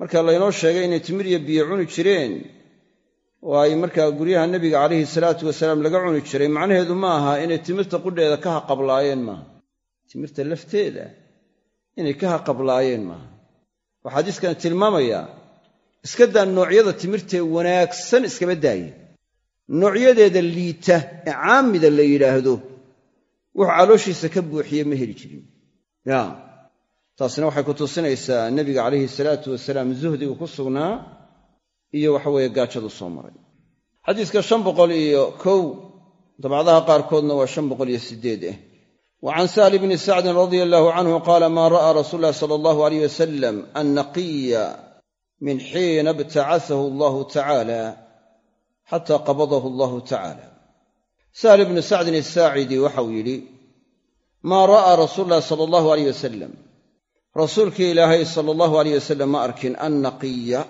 marka laynoo sheegay inay timir iyo biyo cuni jireen oo ay markaa guryaha nebiga calayhi salaatu wasalaam laga cuni jiray macnaheedu ma aha inay timirta qudheeda ka haqablaayeen maaha. Timirta lafteeda inay ka haqablaayeen maaha. Waxaa xadiiskani tilmaamayaa iska daa noocyada timirtee wanaagsan iskaba daaya noocyadeeda liita ee caamida la yidhaahdo wuxuu calooshiisa ka buuxiye ma heli jirin. Ya taasina waxay ku tusinaysaa nebiga calayhi salaatu wasalaam zuhdigu ku sugnaa iyo waxaweeye gaajadu soo maray. Xadiiska shan boqol iyo kow dabcadaha qaarkoodna waa shan boqol iyo sideed ah wa can sahli bni sacdin radia allahu canhu qaala maa ra'aa rasuulu llahi sala allahu aleyh wasalam annaqiya min xiina ibtacasahu allahu tacaala xata qabadahu allahu tacaala sahl bnu sacdin asaacidi waxau yidhi maa ra'aa rasuulu llahi sala allahu aleyh wasalam rasuulkii ilaahay sala allahu aleyh wasalam ma arkin annaqiya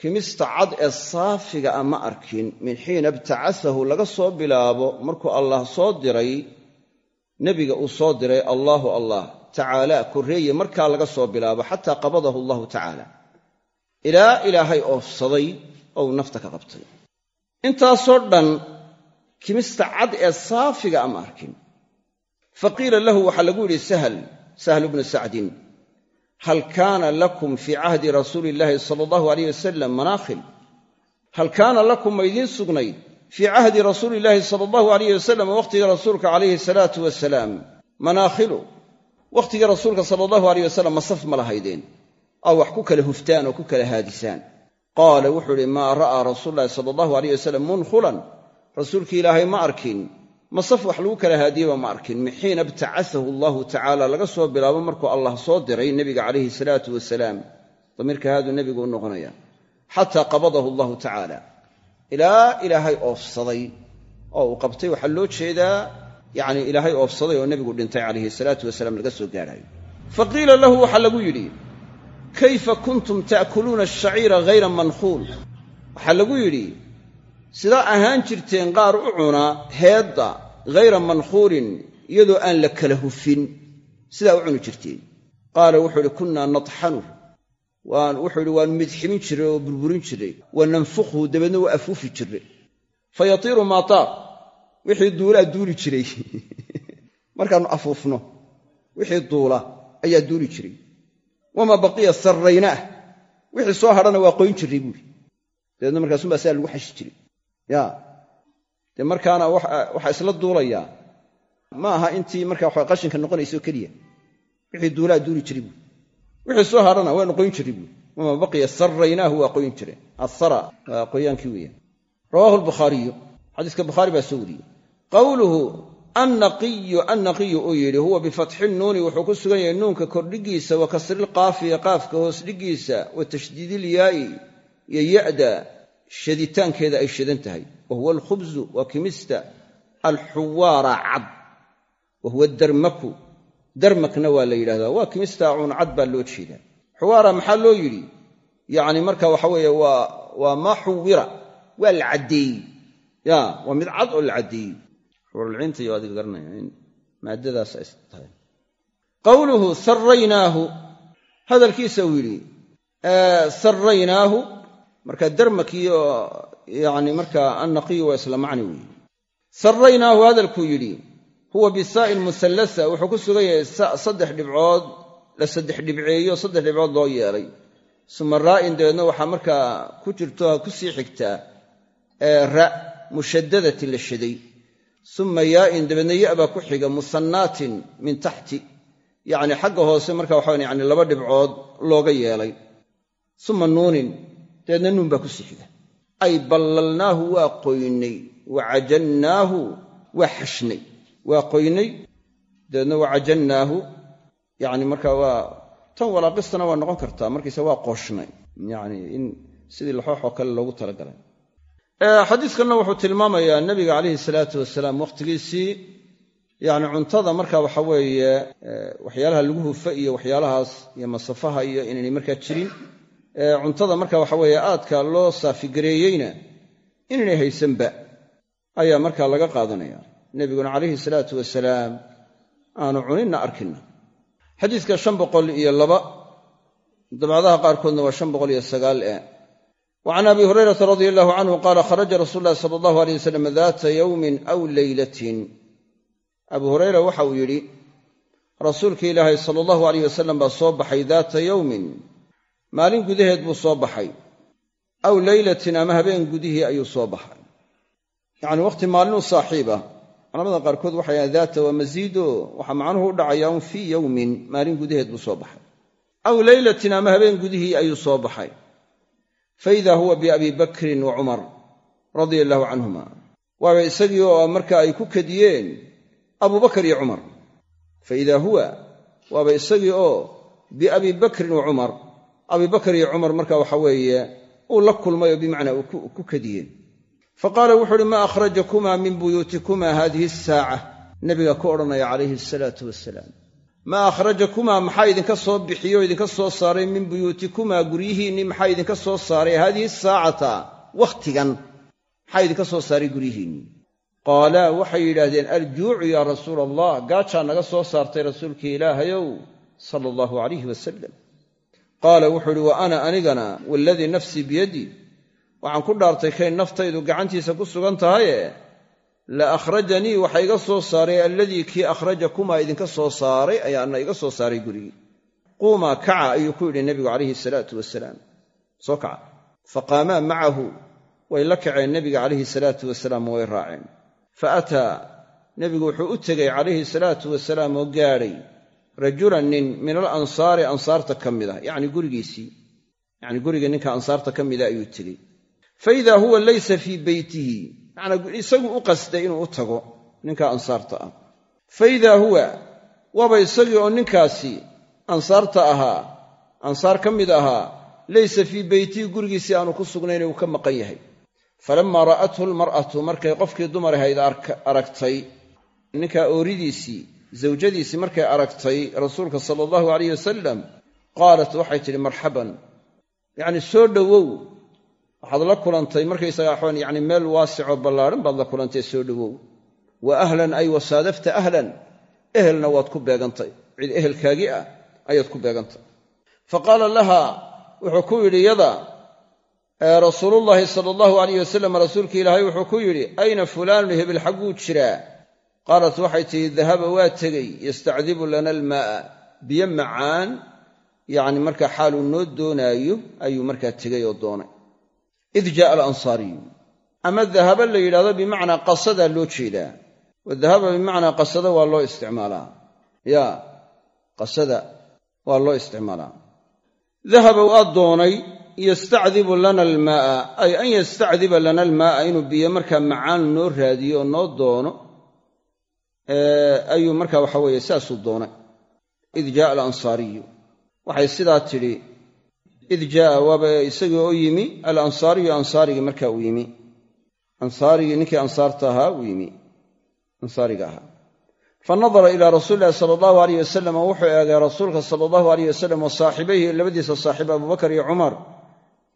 kimista cad ee saafiga a ma arkin min xiina ibtacasahu laga soo bilaabo markuu allah soo diray nebiga uu soo diray allaahu allah tacaala korreeye markaa laga soo bilaabo xataa qabadahu allahu tacaala ilaa ilaahay oofsaday oo uu nafta ka qabtay. Intaasoo dhan kimista cad ee saafiga ama arkin? Fa qiila lahu waxaa lagu yidhi sahl sahlu bnu sacdin hal kaana lakum fii cahdi rasuuli illaahi sala allahu aleyh wasalam manaakhil hal kaana lakum ma idiin sugnayd fii cahdi rasuuli illaahi sala allahu alayh wasalam wakhtiga rasuulka calayhi salaatu wasalaam manaakhilu wakhtigii rasuulka sala allahu aleyh wasalam masaf ma lahaydeen. Aa wax ku kala huftaan oo ku kala haadisaan. Qaala wuxuu idhi maa ra'aa rasuulu llahi sala allahu aleyh wasalam munkhulan rasuulkii ilaahay ma arkin. Masaf wax lagu kala haadiyeba ma arkin. Min xiina ibtacasahu allahu tacaala laga soo bilaabo markuu allah soo diray nebiga calayhi salaatu wasalaam damiirka haaduu nebigu u noqonaya xataa qabadahu allahu tacaala ilaa ilaahay oofsaday. Oo uu qabtay waxaa loo jeedaa yacni ilaahay oofsaday oo nebigu dhintay calayhi salaatu wasalaam laga soo gaadhaayo fa qiila lahu waxaa lagu yidhi kayfa kuntum ta'kuluuna ashaciira hayra mankhuul waxaa lagu yidhi sidaa ahaan jirteen qaar u cuna heedda hayra mankhuulin iyadoo aan la kala hufin. Sidaa u cuni jirteen. Qaala wuxuu idhi kunnaa natxanu wuxuu idhi waanu midximin jirray oo burburin jirray wa nanfukhu dabeedna waa afuufi jirray fa yatiiru maataar wixii duulaa duuli jiray. [laughs] Markaannu afuufno wixii duula ayaa duuli jiray. Wamaa baqiya sarraynaah wixii soo hadhana waa qoyn jirray buuri dabeedna markaasumbaa sidaa lagu xashi jiray. Ya. Dee markaana waxaa isla duulayaa ma aha intii marka waxa qashinka noqonayso keliya. Wixii duulaa duuli jiray buuri wixii soo hadhana waanu qoyn jiray buuri wamaa baqiya sarraynaahu waa qoyn jireen asara waa qoyaankii weeyaan. Rawaahu lbukhaariyu xadiiska bukhaari baa soo wariyey. Qawluhu annaqiyu annaqiyu uu yidhi huwa bifatxi nuuni wuxuu ku sugan yahay nuunka kordhigiisa wa kasrilqaafiya qaafka hoos dhigiisa wa tashdiidiliyaa'i iyo ya'da shaditaankeeda ay shadan tahay. Wa huwa alkhubzu waa kimista alxuwaara cad. Wa darmaku darmakna waa la yidhahdaa waa kimista cuun cad baa loo jeedaa. Xuwaara maxaa loo yidhi? Yacni marka waxa weeye waa maa xuwira waa la caddeeyey. Ya waa mid cad oo la caddeeyey. Xuurulciinta iyo adiga garanaya in maaddadaas ay tahay. Qawluhu sarraynaahu. Hadalkiisa uu yidhi sarraynaahu. Marka darmakiyo yani markaa annaqiyu waa isla macni weeye sarraynaahu hadalkuu yidhi huwa bisaa'in musallasa wuxuu ku sugan yahay saddex dhibcood la saddex dhibceeyo saddex dhibcood loo yeelay. Suma raa'in dabeedna waxaa markaa ku jirto ku sii xigtaa ra mushadadatin la shaday suma yaa'in dabeedna ya baa ku xiga musannaatin min taxti. Yacni xagga hoose marka waxaa yani laba dhibcood looga yeelay. Suma nuunin dabeedna nuun baa ku sii xiga. Ay ballalnaahu waa qoynay wa cajannaahu waa xashnay waa qoynay dabeedna wa cajannaahu yani marka waa tan walaaqistana waa noqon kartaa markiise waa qooshnay. Yani in sidii laxooxoo kale loogu talagalay. Xadiiskanna wuxuu tilmaamayaa nebiga calayhi salaatu wasalaam wakhtigiisii yani cuntada marka waxa weeye waxyaalaha lagu hufa iyo waxyaalahaas iyo masafaha iyo inaynay markaa jirin. Cuntada marka waxa weeye aadka loo saafigareeyeyna inaynay haysanba ayaa markaa laga qaadanaya nebiguna calayhi salaatu wasalaam aanu cuninna arkinna. Xadiiska shan boqol iyo laba dabcadaha qaarkoodna waa shan boqol iyo sagaal e wa can abi hurayrata radia allahu canhu qaala kharaja rasuulu llahi sala allahu aleyh wasalam daata yowmin aw leylatin abu hurayra waxa uu yidhi rasuulki ilaahay sala allahu aleyh wasalam baa soo baxay daata yowmin maalin gudaheed buu soo baxay. Aw leylatin ama habeen gudihii ayuu soo baxay. Yacni wakhti maalinu saaxiib ah culamada qaarkood waxay yahaan daata waa masiido waxaa macnuhu u dhacayaa un fii yowmin maalin gudaheed buu soo baxay. Aw leylatin ama habeen gudihii ayuu soo baxay. Fa idaa huwa biabii bakrin wa cumar radia allaahu canhuma waaba isagii oo marka ay ku kadiyeen abubakar iyo cumar. Fa idaa huwa waaba isagii oo biabii bakrin wa cumar. Abibakar iyo cumar marka waxa weeye uu la kulmay oo bimacnaa ku kadiyeen fa qaala wuxu uhi maa akhrajakumaa min buyuutikumaa haadihi asaaca nebiga ku odhanaya calayhi asalaatu wasalaam maa akhrajakumaa maxaa idinka soo bixiyo o idinka soo saaray min buyuutikumaa guryihiinnii maxaa idinka soo saaray haadihi saacata wakhtigan maxaa idinka soo saaray guryihiinnii qaalaa waxay yidhaahdeen aljuucu yaa rasuula allah gaajaa naga soo saartay rasuulkii ilaahayow sala allahu calayhi wasalam qaala wuxuu uhi wa ana anigana waaladii nafsii biyadii waxaan ku dhaartay kay naftaydu gacantiisa ku sugan tahaye la akhrajanii waxa iga soo saaray alladii kii akhrajakumaa idinka soo saaray ayaana iga soo saaray gurigii. Quumaa kaca ayuu ku yidhi nebigu calayhi salaatu wasalaam. Soo kaca. Faqaamaa macahu way la kaceen nebiga calayhi salaatu wasalaam way raaceen. Fa ataa nebigu wuxuu u tegey calayhi salaatu wasalaam oo gaadhay rajulan nin min al ansaari ansaarta ka mid ah. Yacni gurigiisii yacni guriga ninka ansaarta ka mida ayuu tegey fa idaa huwa laysa fii beytihi macnaa isagu u qasday inuu u tago ninka ansaarta ah. Fa idaa huwa waaba isagii oo ninkaasi ansaarta ahaa ansaar ka mid ahaa laysa fii beytihi gurigiisii aanu ku sugnayn uu ka maqan yahay. Falammaa ra'athu almar'atu markay qofkii dumar ahayd aragtay ninkaa ooridiisii zawjadiisii markay aragtay rasuulka sala allahu alayh wasalam qaalat waxay tidhi marxaban yacni soo dhowow waxaad la kulantay markaysaga yacni meel waasicoo ballaadhan baad la kulantay soo dhowow wa ahlan ay wasaadafta ahlan. Ehelna waad ku beegantay. Cid ehelkaagii ah ayaad ku beegantay. Fa qaala laha wuxuu ku yidhi yada rasuulullaahi sala allahu alayh wasalam rasuulki ilaahay wuxuu ku yidhi ayna fulaanun hebel xagguu jiraa? Qaalat waxay tihi dahaba waa tegey. Yastacdibu lana almaa'a. Biyo macaan yacni markaa xaaluu noo doonaayo ayuu markaa tegey oo doonay id jaaa alansaariyu ama dahaba la yidhahdo bimacnaa qasadaa loo jeedaa wa dahaba bimacnaa qasada waa loo isticmaalaa. Ya qasada waa loo isticmaalaa. Dahaba waa doonay yastacdibu lana almaa'a. Ay an yastacdiba lana almaa'a inuu biyo markaa macaan noo raadiyo oo noo doono ayuu markaa waxa weeye saasuu doonay. Id jaaa alansaariyu waxay sidaa tidhi id jaaa waaba isagii oo yimi alansaariyu ansaarigii markaa uu yimi. Ansaarigii ninkii ansaarta ahaa uu yimi. Ansaariga ahaa. Fa nadara ilaa rasuuli illahi sala allahu alayh wasalam wuxuu eegay rasuulka sala allahu alayh wasalam wa saaxibayhi labadiisa saaxiib abubakar iyo cumar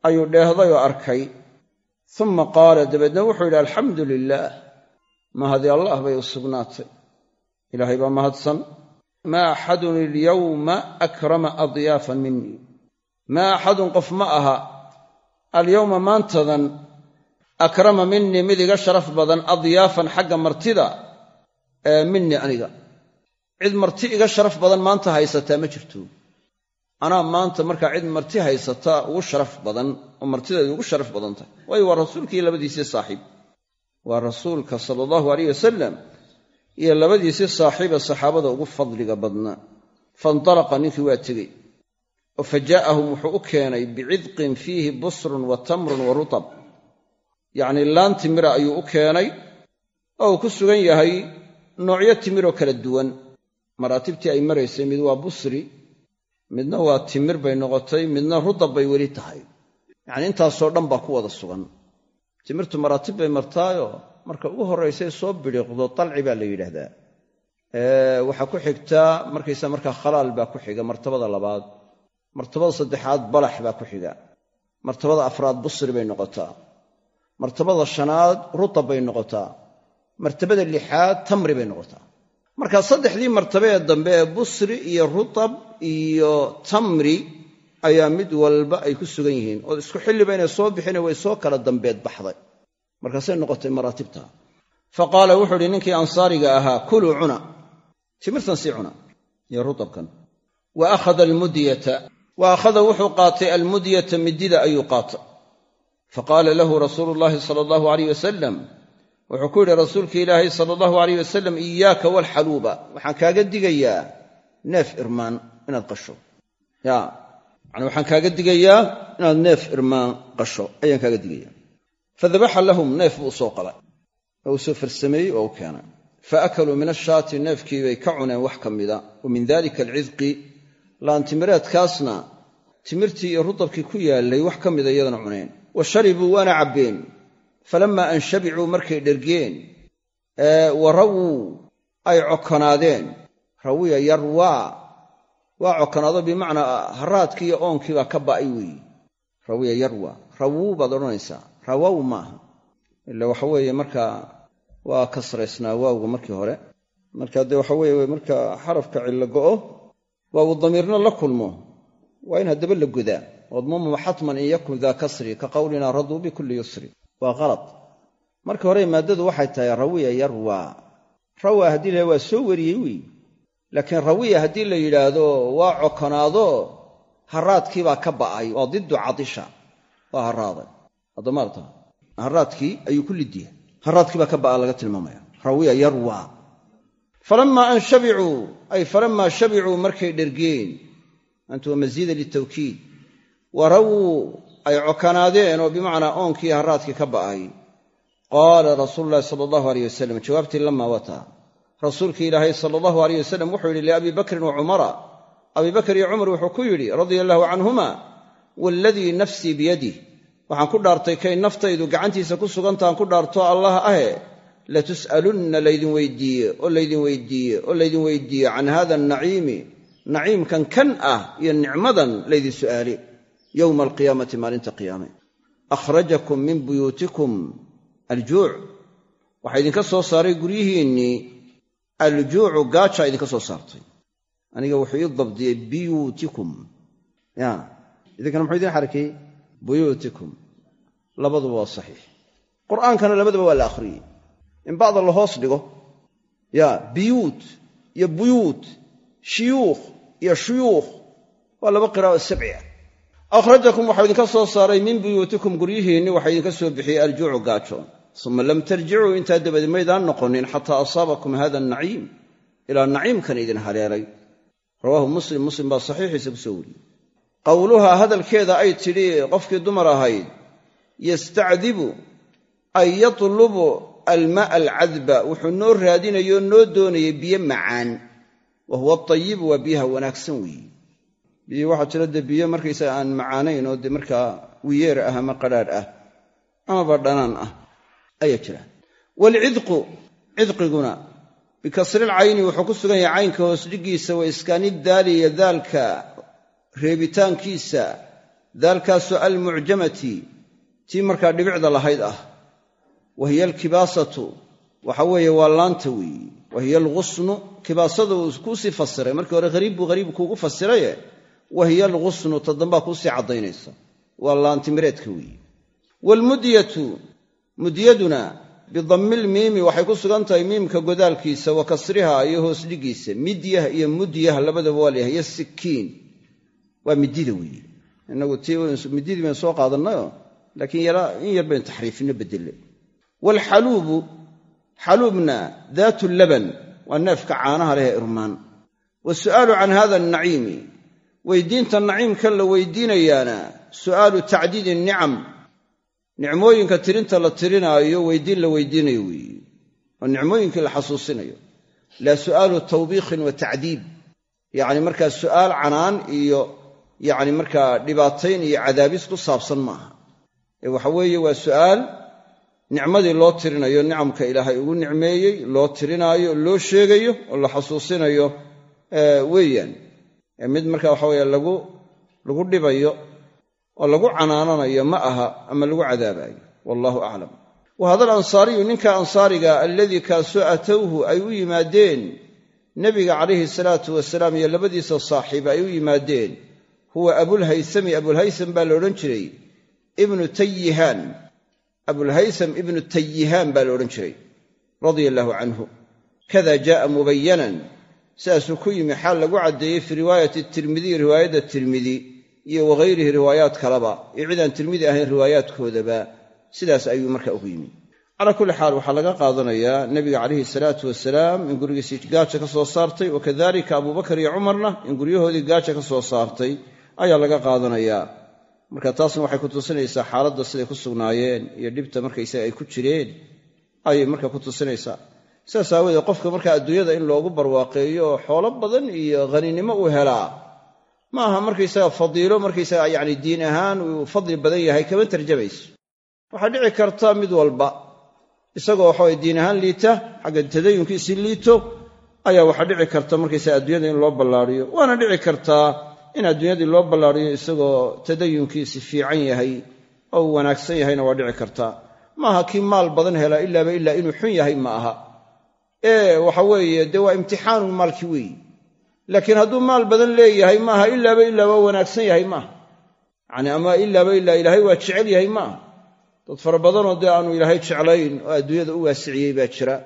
ayuu dheehday oo arkay. Uma qaala dabeedna wuxuu yidhi alxamdu lilaah mahadi allah bay u sugnaatay. Ilaahay baa mahadsan. Maa axadun ilyowma akrama adyaafan minii maa axadun qof ma aha alyowma maantadan akrama minii mid iga sharaf badan adyaafan xagga martida minii aniga. Cid marti iga sharaf badan maanta haysataa ma jirto. Anaa maanta markaa cid marti haysataa ugu sharaf badan oo martideedu ugu sharaf badan tahay. Waayo waa rasuulkii labadiisii saaxiib. Waa rasuulka sala allahu alayh wasalam iyo labadiisii saaxiiba saxaabada ugu fadliga badnaa faintalaqa ninkii waa tegey oo fa jaa'ahum wuxuu u keenay bicidqin fiihi busrun wa tamrun wa rutab. Yacnii laan timira ayuu u keenay oo uu ku sugan yahay noocyo timiroo kala duwan. Maraatibtii ay maraysay mid waa busri midna waa timir bay noqotay midna rutab bay weli tahay. Yacnii intaasoo dhan baa ku wada sugan. Timirtu maraatib bay martaayoo marka ugu horraysay soo bidhiiqdo dalci baa la yidhaahdaa. Waxaa ku xigtaa markaysa markaa khalaal baa ku xiga martabada labaad martabada saddexaad balax baa ku xiga martabada afraad busri bay noqotaa. Martabada shanaad rutab bay noqotaa. Martabada lixaad tamri bay noqotaa. Marka saddexdii martabe ee dambe ee busri iyo rutab iyo tamri ayaa mid walba ay ku sugan yihiin oo isku xilliba inay soo bixine way soo kala dambeed baxday. Markaasay noqotay maraatibta. Fa qaala wuxuu uhi ninkii ansaariga ahaa kuluu cuna. Timirtan sii cuna iyo rutabkan. Wa akhada almudyata wa akhada wuxuu qaatay almudyata midida ayuu qaatay. Faqaala lahu rasuulu llaahi sala allahu alayh wasalam wuxuu ku yidhi rasuulka ilaahay sala allahu alayh wasalam iyaaka walxaluuba waxaan kaaga digayaa neef irmaan inaad qasho. Ya yani waxaan kaaga digayaa inaad neef irmaan qasho. Ayaan kaaga digayaa. Fadabaxa lahum neef buu u soo qalay. Oo uu soo farsameeyey oo u keenay. Fa akaluu min ashaati neefkii bay ka cuneen wax ka mida. Wa min dalika alcidqi laantimireedkaasna timirtii iyo rudabkii ku yaallay wax ka mida iyadana cuneen. Wa sharibuu waana cabbeen. Falammaa anshabicuu markay dhergeen wa rawuu ay cokonaadeen rawiya yarwaa waa cokonaado bimacnaa haraadkii iyo oonkii baa ka ba'ay weeye rawiya yarwa rawuu baad odhanaysaa rawaw maaha. Ila waxa weeye markaa waa kasraysnaa waawga markii hore. Marka dee waxa weeye marka xarafka cillo go'o waawu damiirna la kulmo. Waa in haddaba la godaa wadmumuhu xatman in yakun daa kasri ka qowlina raduu bikulli yusri. Waa qalad marka hore maaddadu waxay tahay rawiya yarwa rawa haddii la waa soo wariyey wey laakiin rawiya haddii la yidhaahdo waa cokonaado haraadkiibaa ka ba'ay. Waa diddu cadisha waa haraaday haddamaarta haraadkii ayuu ku lidiya haraadkiibaa ka ba'a laga tilmaamaya. Rawiya yarwa falammaa anshabicuu ay falammaa shabicuu markay dhergeen antu waa masiida litawkiid wa rawuu ay cokanaadeen oo bimacnaa oonkii haraadkii ka ba'ay qaala rasuulu llahi sala allahu aleyh wasalam jawaabtii lamaa wataa rasuulkii ilaahay sala allahu aleyh wasalam wuxuu yidhi liabii bakrin wa cumara abii bakr iyo cumar wuxuu ku yidhi radia allahu canhuma waaladii nafsii biyadih waxaan ku dhaartay kay naftaydu gacantiisa ku sugantahan ku dhaarto allah ahe latus'alunna laydin weydiiye oo laydin weydiiye oo laydin weydiiye can hada anaciimi naciimkan kan ah iyo nicmadan laydin su'aale yowma alqiyaamati maalinta qiyaame. Akhrajakum min buyuutikum aljuuc. Waxaa idinka soo saaray guryihiinnii aljuucu gaajaa idinka soo saartay. Aniga wuxuu ii dabdiyey biyuutikum. Ya idinkana muxuu idin xarakeeyey buyuutikum. Labaduba waa saxiix. Qur'aankana labadaba waa la akhriyey in bacda la hoos dhigo ya biyuut iyo buyuut shiyuukh iyo shuyuukh waa laba qiraa'o sabci ah akhrajakum waxau idinka soo saaray min buyuutikum guryihiinni waxaa idinka soo bixiyey aljuucu gaajo uma lam tarjicuu intaa dabadi maydaan noqonin xataa asaabakum hada anaciim ilaa naciimkan idin haleelay rawaahu muslim muslim baa saxiixiisa ku soo wariyey. Qowluhaa hadalkeeda ay tidhi qofkii dumar ahayd yastacdibu ay yatlubu alma'a alcadba wuxuu noo raadinayoo noo doonayay biyo macaan. Wa huwa atayibu waa biyaha wanaagsan weeye biyo waxaa jira dee biyo markaysaga aan macaanayn oo dee wiyeer ah ama qadhaadh ah amaba dhanaan ah ayaa jira. Waalcidqu cidqiguna bikasrilcayni wuxuu ku sugan yahay caynka hoos dhiggiisa wa iskaanidaali iyo daalka reebitaankiisa daalkaasoo almucjamati tii markaa dhibicda lahayd ah wa hiya alkibaasatu waxa weeye waa laanta weeye wa hiya algusnu kibaasada uu kuusii fasiray. Markii hore hariib buu hariib kuugu fasiraye wa hiya algusnu ta dambaa kuusii caddaynaysa. Waa laantimireedka weeye waalmudyatu mudyaduna bidammilmiimi waxay ku sugan tahay miimka godaalkiisa wa kasriha iyo hoos dhigiisa. Midyah iyo mudyah labadaba waa layahay iyo sikiin waa midida weeye waalxaluubu xaluubna daatu laban waa neefka caanaha leh ee irmaan wasu'aalu can hada anaciimi weydiinta naciimkan la weydiinayaana su'aalu tacdiidi nicam nicmooyinka tirinta la tirinaayo weydiin la weydiinayo weeye oo nicmooyinkii la xasuusinayo laa su'aalu tawbiikhin wa tacdiib yacni markaa su'aal canaan iyo yacni markaa dhibaatayn iyo cadaabis ku saabsan maaha ee waxa weeye waa su'aal nicmadii loo tirinayo nicamka ilaahay ugu nicmeeyey loo tirinaayo loo sheegayo oo la xasuusinayo weeyaan. Mid marka waxa weye lagu dhibayo oo lagu canaananayo ma aha ama lagu cadaabayo wallahu aclam. Wa hada alansaariyu ninka ansaariga alladii kaasoo atowhu ay u yimaadeen nebiga calayhi salaatu wasalaam iyo labadiisa saaxiib ay u yimaadeen huwa abulhaysami abulhaysam baa la odhan jiray ibnu tayihaan abulhaysam ibnu tayihaan baa la odhan jiray radia allaahu canhu kada jaaa mubayanan sidaasuu ku yimi xaal lagu caddeeyey fii riwaayati tirmidiy riwaayadda tirmidi iyo waghayrihi riwaayaat kaleba iyo cid aan tirmidi ahayn riwaayaadkoodaba sidaas ayuu marka ugu yimi. Calaa kulli xaal waxaa laga qaadanayaa nebiga calayhi salaatu wasalaam in gurigiisii gaaja ka soo saartay wa kadalika abubakar iyo cumarna in guryahoodii gaaja ka soo saartay ayaa laga qaadanayaa marka taasna waxay ku tusinaysaa xaaladda siday ku sugnaayeen iyo dhibta markaysaga ay ku jireen. Ayay marka ku tusinaysaa. Sidaas aawoodee qofka marka adduunyada in loogu barwaaqeeyo oo xoolo badan iyo haninimo uu helaa ma aha markaysaga fadiilo markaysaga yacni diin ahaan uu fadli badan yahay kama tarjamayso. Waxaa dhici karta mid walba isagoo waxaway diin ahaan liita xagga tadayunkiisii liito ayaa waxaa dhici karta markaysaga adduunyada in loo ballaariyo. Waana dhici kartaa in adduunyadii loo ballaariyo isagoo tadayunkiisi fiican yahay oo uu wanaagsan yahayna waa dhici kartaa maaha kii maal badan helaa ilaaba ilaa inuu xun yahay ma aha. Ee waxa weeye dee waa imtixaanun maalkii weeyi laakiin hadduu maal badan leeyahay maaha ilaaba ilaa wanaagsan yahay maaha yacni ama ilaaba ilaa ilaahay waa jecel yahay maaha dad fara badanoo dee aanu ilaahay jeclayn oo adduunyada u waasiciyey baa jira.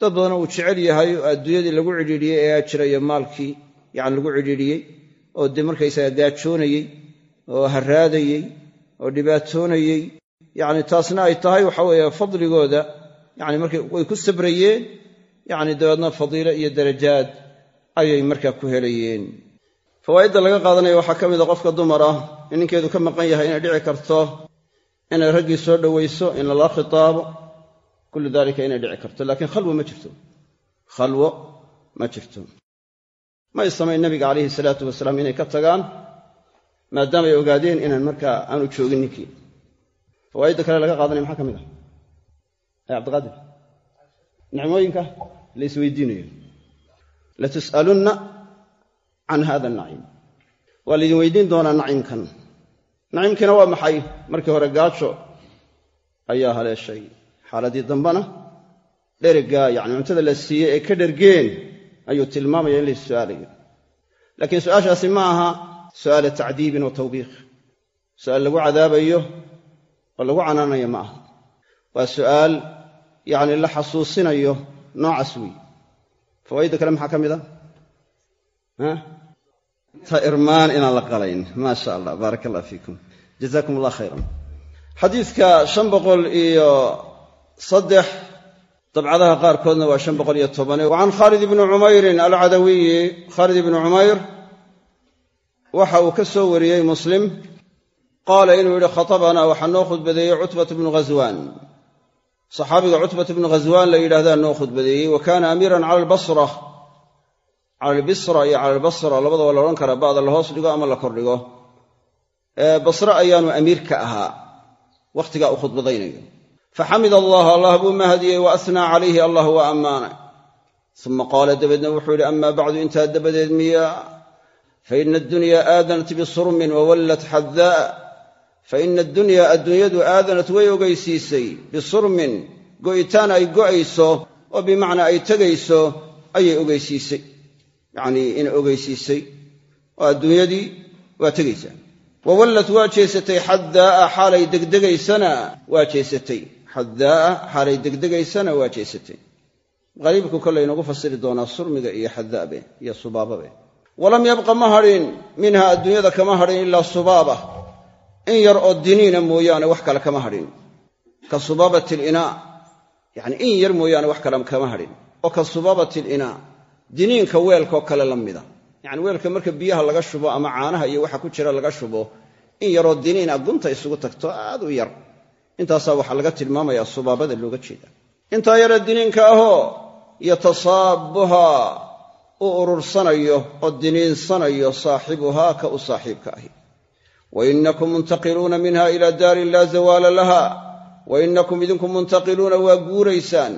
Dad badanoo uu jecel yahay oo adduunyadii lagu cidhiidhiyey ayaa jira iyo maalkii yacni lagu cidhiidhiyey oo dee markaysaga gaajoonayey oo harraadayey oo dhibaatoonayey yacni taasna ay tahay waxa weeye fadligooda yacni markay way ku sabrayeen yacni dabeedna fadiilo iyo darajaad ayay markaa ku helayeen. Fawaa'idda laga qaadanaya waxaa ka mida qofka dumar ah in ninkeedu ka maqan yahay inay dhici karto inay raggii soo dhowayso in lala khitaabo kullu dalika inay dhici karto laakiin khalwo ma jirto. Khalwo ma jirto may samayn nabiga calayhi salaatu wasalaam inay ka tagaan maadaama ay ogaadeen inaan markaa aanu joogin ninkii. Fawaa'idda kale laga qaadanaya maxaa ka mid ah? Ee cabdiqaadir. Nicmooyinka la isweydiinayo. Latus'alunna can hada naciim waa laydin weydiin doonaa naciimkan. Naciimkiina waa maxay? Markii hore gaajo ayaa haleeshay. Xaaladii dambena dheriggaa yacni cuntada la siiyey ee ka dhergeen ayuu tilmaamaya in lays su'aalayo laakiin su'aashaasi ma aha su'aala tacdiibin wa tawbiiq su'aal lagu cadaabayo oo lagu canaanayo ma aha. Waa su'aal yacni la xasuusinayo noocaas weeye fawaa'idda kale maxaa ka mid a? Ta irmaan inaan la qalayn. Maa sha allah baaraka allah fiikum. Jazakum allah khayran. Xadiidka shan boqol iyo saddex dabcadaha qaarkoodna waa shan boqol iyo tobane wa can khaalid ibni cumayrin alcadawiyi khaalid ibni cumayr waxa uu ka soo wariyey muslim qaala inuu yidhi khatabanaa waxaa noo khudbadeeyey cutbat bnu ghaswaan saxaabiga cutbat bnu ghaswaan la yidhahdaa noo khudbadeeyey wa kaana amiiran cala albasra. Cala albisra iyo cala albasra labadaba la odhan karaa ba'da la hoos dhigo ama la kordhigo basre ayaanu amiir ka faxamid allah allah buu mahadiyey wa asnaa calayhi allah waa ammaanay uma qaala dabeedna wuxuu yidhi amaa bacdu intaa dabadeed miya faina addunyaa aadanat bisurmin wawallat xaddaa'a faina addunyaa adduunyadu aadanat way ogeysiisay bisurmin go'itaan ay go'ayso oo bimacnaa ay tegayso ayay ogeysiisay yacnii in ogeysiisay oo adduunyadii waa tegaysaa wawallat waa jeesatay degdegaysana waa jeesatay xaddaa'a xaalay degdegaysana waa jeesatay. Qariibku kollay inoogu fasiri doonaa surmiga iyo xaddaabe iyo subaababe. Walam yabqa ma hadhin minha adduunyada kama hadhin ilaa subaaba in yar oo diniina mooyaane wax kale kama hadhin. Ka subaabati linaa yacni in yar mooyaane wax kale kama hadhin. Oo ka subaabati linaa diniinka weelkaoo kale la mida. Yacni weelka marka biyaha laga shubo ama caanaha iyo waxa ku jira laga shubo in yaroo diniina gunta isugu tagto aad u yar intaasaa waxaa laga tilmaamayaa subaabada looga jeeda intaa yaree diniinka ahoo yatasaabuha u urursanayo oo diniinsanayo saaxibuhaa ka u saaxiibka ahi. Wa inakum muntaqiluuna minha ila daarin laa zawaala laha wa inakum idinku muntaqiluuna waa guuraysaan.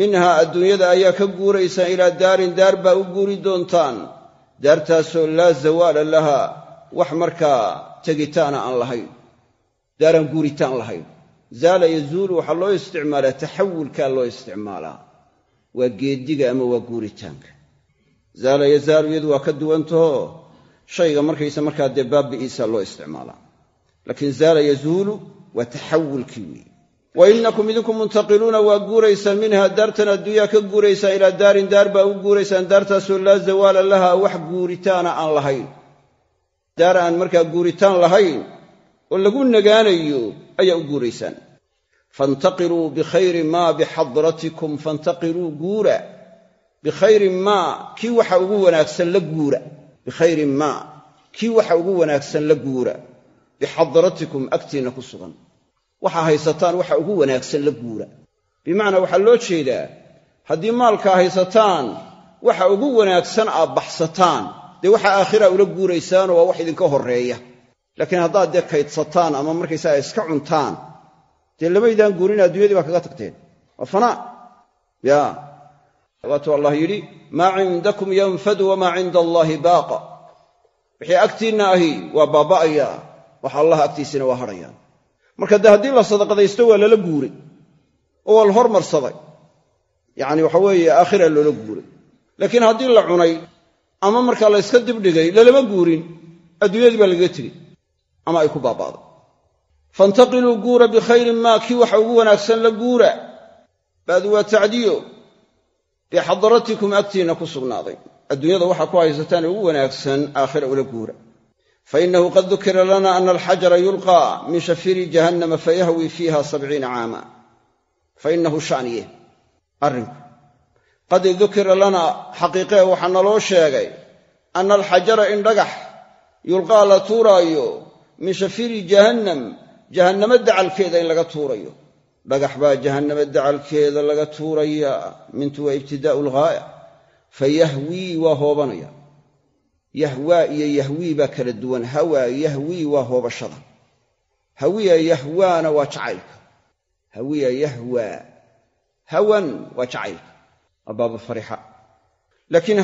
Minhaa adduunyada ayaa ka guuraysaan ilaa daarin daar baa u guuri doontaan. Daartaasoo laa zawaala laha wax markaa tegitaana aan lahayn. Daaraan guuritaan lahayn zaala yazuulu waxaa loo isticmaalaa taxawulkaa loo isticmaalaa. Waa geediga ama waa guuritaanka. Zaala yazaalu iyadu waa ka duwantaho. Shayga markaysa markaa dee baabi'iisa loo isticmaalaa. Laakiin zaala yazuulu waa taxawulkii weeye. Wa inakum idinku muntaqiluuna waa guuraysaan minha daartan adduunyaa ka guuraysaan ilaa daarin daar baa u guuraysaan daartaasoo laa zawaala laha wax guuritaana aan lahayn. Daar aan markaa guuritaan lahayn oo lagu nagaanayo ayaa u guuraysaan. Faintaqiruu bikhayri maa bixadratikum faintaqiruu guura. Bikhayri maa kii waxa ugu wanaagsan la guura. Bikhayri maa kii waxa ugu wanaagsan la guura. Bixadratikum agtiinna ku sugan. Waxaa haysataan waxa ugu wanaagsan la guura. Bimacnaa waxaa loo jeedaa haddii maalkaa haysataan waxa ugu wanaagsan aad baxsataan dee waxa aakhira ula guuraysaanoo waa wax idinka horreeya laakiin haddaad dee kaydsataan ama markaysaga iska cuntaan dee lamaydaan guurin adduunyadii baa kaga tagteen. Waa fanaa. Ya. Waatuu allah yidhi maa cindakum yanfadu wamaa cinda allaahi baaqa. Wixii agtiinna ahi waa baaba'ayaa waxa allah agtiisina waa hadhayaan marka dee haddii la sadaqadaysto waa lala guuray oo waa la hormarsaday. Yacni waxa weeye aakhira loola guuray. Laakiin haddii la cunay ama markaa la yska dibdhigay lalama guurin adduunyadii baa lagaga tegey ama ay ku baaba'day faintaqiluu guura bikhayrin maa kii waxa ugu wanaagsan la guura. Baadu waa tacdiyo. Bixadratikum agtiinna ku sugnaaday. Adduunyada waxaa ku haysataan ugu wanaagsan aakhira ula guura. Fainahu qad dukira lana ana alxajara yulqaa min shafiiri jahannama fayahwi fiiha sabciina caama. Fainahu shaniye arrinku. Qad dukira lana xaqiiqee waxaa naloo sheegay ana alxajara in dhagax yulqaa la tuuraayo min shafiiri jahannam jahannamo dacalkeeda in laga tuurayo. Dhagax baa jahannamo dacalkeeda laga tuurayaa mintu waa ibtidaa'u lghaaya fayahwii waa hoobanaya. Yahwaa iyo yahwii baa kala duwan. Hawaa yahwii waa hoobashada. Hawiya yahwaana waa jacaylka. Hawiya yahwaa hawan waa jacaylka. Waa baabu farixa laakiin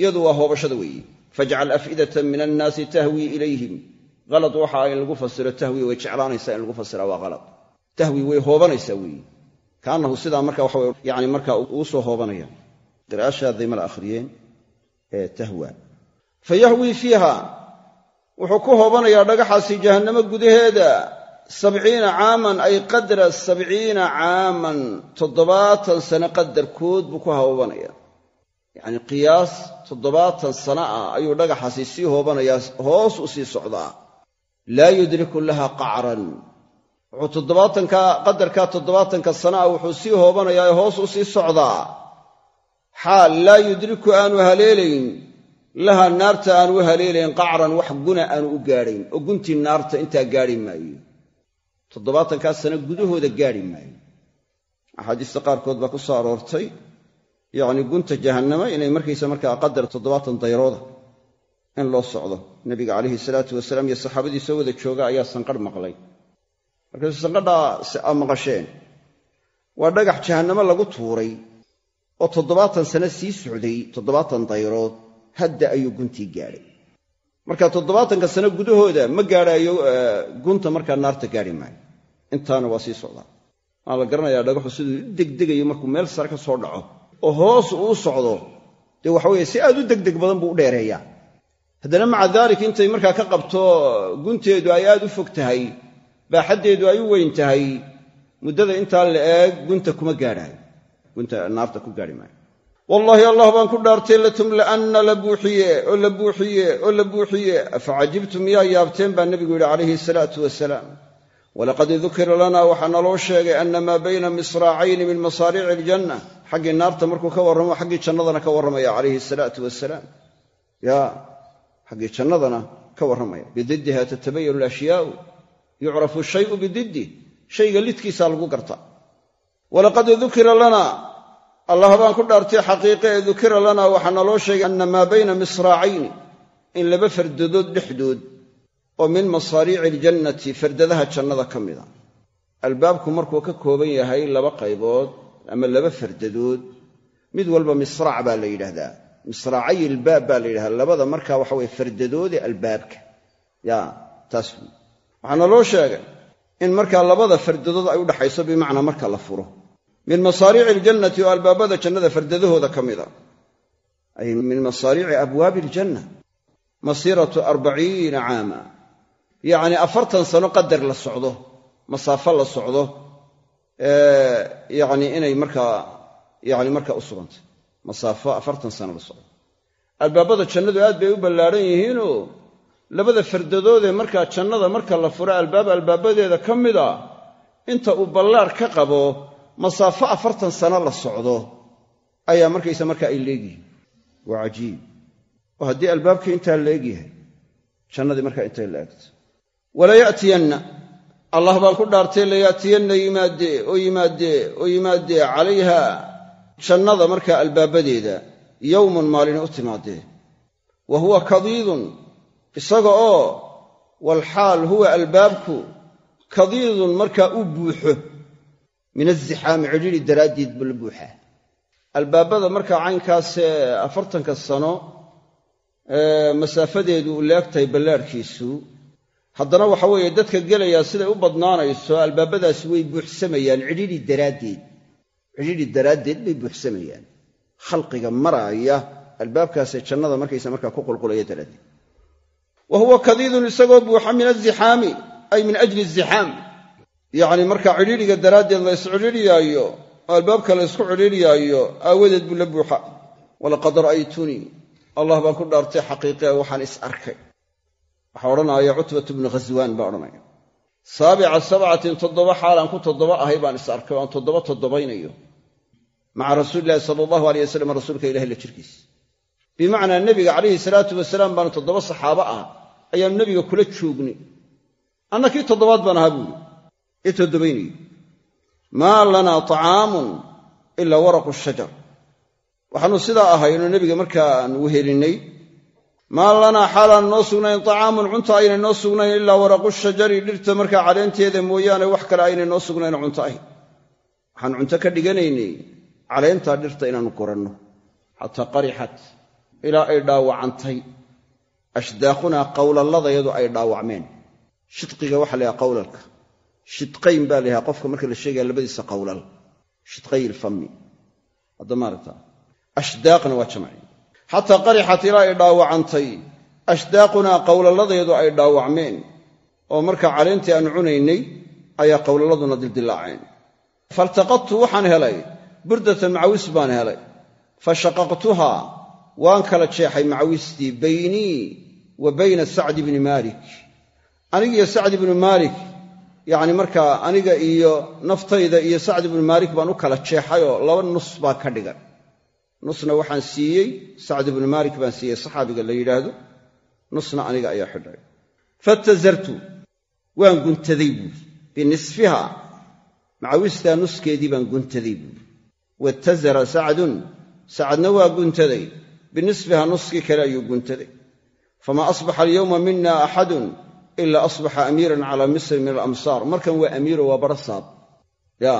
iyadu waa hoobashada weeye fajcal af'idatan min annaasi tahwii ilayhim. Halad waxa in lagu fasiro tahwi way jeclaanaysaa in lagu fasira waa halad tahwi way hoobanaysaa weeye kaannahu sidaa marka waxa yani markaa uu soo hoobanaya qiraa'ashaaday mala akhriyeen ee tahwa. Fa yahwii fiiha wuxuu ku hoobanayaa dhagaxaasi jahannamo gudaheeda sabciina caaman ay qadra sabciina caaman toddobaatan sano qadarkood buu ku hoobanaya yacni qiyaas toddobaatan sana ah ayuu dhagaxaasi sii hoobanayaa hoos u sii socdaa. Laa yudriku laha qacran. Wuxuu toddobaatankaa qadarkaa toddobaatanka sana ah wuxuu sii hoobanayaa hoos u sii socdaa. Xaal laa yudriku aanu haleelayn. Laha naarta aanu u haleelayn qacran wax guna aanu u gaadhayn. Oo guntii naarta intaa gaadhi maayo. Toddobaatankaa sano gudahooda gaadhi maayo. Axaadiista qaarkood baa ku soo aroortay yacni gunta jahannama inay markaysa markaa qadar toddobaatan dayrooda in loo socdo. Nebiga calayhi salaatu wasalaam iyo saxaabadii soo wada jooga ayaa sanqarh maqlay. Markaasuu sanqadhaa a maqasheen. Waa dhagax jahannamo lagu tuuray oo toddobaatan sano sii socday toddobaatan dayrood hadda ayuu guntii gaadhay. Marka toddobaatanka sano gudahooda ma gaadhaayo gunta markaa naarta gaadhi maayo. Intaana waa sii socdaa. Maa la garanayaa dhagaxu siduu u degdegayo markuu meel sare ka soo dhaco oo hoos uu socdo dee waxa weye si aad u degdeg badan buu u dheereeyaa. Haddana maca daalik intay markaa ka qabto gunteedu ay aad u fog tahay baaxaddeedu ay u weyn tahay muddada intaa la eeg gunta kuma gaadhaayo. Gunta naarta ku gaadhi maayo. Wallaahi allah baan ku dhaartay latumla'anna la buuxiye oo la buuxiye oo la buuxiye. Afa cajibtum miyaa yaabteen baa nebigu yidhi calayhi salaatu wasalaam walaqad dukira lana waxaa naloo sheegay ana maa bayna misraacayni min masaariici aljanna. Xaggii naarta markuu ka warramo xaggii jannadana ka warramaya calayhi salaatu wasalaam ya xaggii jannadana ka warramaya. Bididdiha tatabayanu alashyaau yucrafu shayu bididdi. Shayga lidkiisaa lagu garta. Walaqad dukira lana. Allah baan ku dhaartay xaqiiqe ee dukira lana waxaa naloo sheegay ana maa bayna misraacayni in laba oo min masaariici aljannati fardadaha jannada ka mida. Albaabku markuu ka kooban yahay laba qaybood ama laba fardadood. Mid walba misraac baa la yidhaahdaa. Misraacay ilbaab baa la yidhahdaa labada markaa waxa weye fardadoodee albaabka. Ya taas wy waxaa naloo sheegay in markaa labada fardadood ay u dhaxayso bimacnaa marka la furo. Min masaariici aljannati oo albaabada jannada fardadahooda ka mida. Ay min masaariici abwaabi aljanna masiiratu arbaciina caama yacni afartan sano qadar la socdo masaafo la socdo yacni inay markaa yani markaa u sugantay. Masaafo afartan sano la socdo. Albaabada jannadu aad bay u ballaadhan yihiinoo labada fardadoodee markaa jannada marka la furo albaab albaabadeeda ka mid a inta uu ballaadh ka qabo masaafo afartan sano la socdo ayaa markaysa markaa ay leegyihin waa cajiib. Oo haddii albaabkii intaa leegyahay jannadii markaa intay la egto walaya'tiyanna. Allah baan ku dhaartay laya'tiyanna yimaadee oo yimaadee oo yimaadee calayha jannada markaa albaabadeeda yowmun maalini u timaadee. Wa huwa kadiidun isaga oo walxaal huwa albaabku kadiidun markaa u buuxo. Min azixaami cidhiri daraaddeed buu la buuxaa. Albaabada markaa caynkaasee afartanka sano masaafadeedu u leegtahay ballaadhkiisu haddana waxa weeye dadka gelayaa siday u badnaanayso albaabadaasi way buuxsamayaan cidhidhi daraaddeed. Cidhidhi daraaddeed bay buuxsamayaan. Khalqiga maraaya albaabkaasee jannada markaysa markaa ku qulqulaya daraaddeed. Wa huwa kadiidun isagoo buuxa min azixaami ay min ajli azixaam yacni markaa cidhiidhiga daraaddeed la iscidhiidhiyaayo oo albaabka la ysku cidhiidhiyaayo aawadeed buu la buuxa. Walaqad ra'aytunii allah baan ku dhaartay xaqiiqee waxaan is arkay waxaa odhanaya cutbatu bnu khaswaan baa odhanaya saabica sabcatin toddoba xaalaan ku toddoba ahay baan is arkay aan toddoba toddobaynayo. Maca rasuulilahi sala allahu aleyh wasalam rasuulka ilahi la jirkiis. Bimacnaa nebiga calayhi salaatu wasalaam baanu toddoba saxaabo ah ayaanu nebiga kula joognay. Anna kii toddobaad baan ahaa buuri. Ee toddobaynayo. Maa lanaa tacaamun ilaa waraqu shajar. Waxaanu sidaa ahayno nebiga markaan wehelinnay maa lanaa xaalaan noo sugnayn tacaamun cunto aynay noo sugnayn ilaa waraqu shajari dhirta markaa caleenteeda mooyaane wax kale aynay noo sugnaynoo cunto ahy waxaan cunto ka dhiganaynay caleentaa dhirta inaannu guranno. Xataa qarixat ilaa ay dhaawacantay. Ashdaaqunaa qowlalladayadu ay dhaawacmeen. Shidqiga waxa la yhaha qowlalka shidqayn baa la yhaha qofka marka la sheegaya labadiisa qowlal shidqay ilfami hadda xataa qarixat ilaa ay dhaawacantay. Ashdaaqunaa qowlalladeedu ay dhaawacmeen. Oo markaa caleentii aanu cunaynay ayaa qowlalladuna dildilaaceen faltaqadtu waxaan helay burdatan macawis baan helay. Fa shaqaqtuhaa waan kala jeexay macawistii baynii wa bayna sacdi bni maalik. Anigiyo sacdi bnu maalik yacni markaa aniga iyo naftayda iyo sacdi bnu maalik baan u kala jeexayoo laba nus baa ka dhigan nusna waxaan siiyey sacdi bnu maalik baan siiyey saxaabiga la yidhaahdo nusna aniga ayaa xidhay. Fatazartu waan guntaday buuri binisfiha macawistaa nuskeedii baan guntaday buuri watazara sacdun sacadna waa guntaday. Binisfiha nuskii kale ayuu guntaday. Famaa asbaxa alyowma mina axadun ilaa asbaxa amiiran calaa misri min alamsaar. Markan waa amiiro waa barasaab ya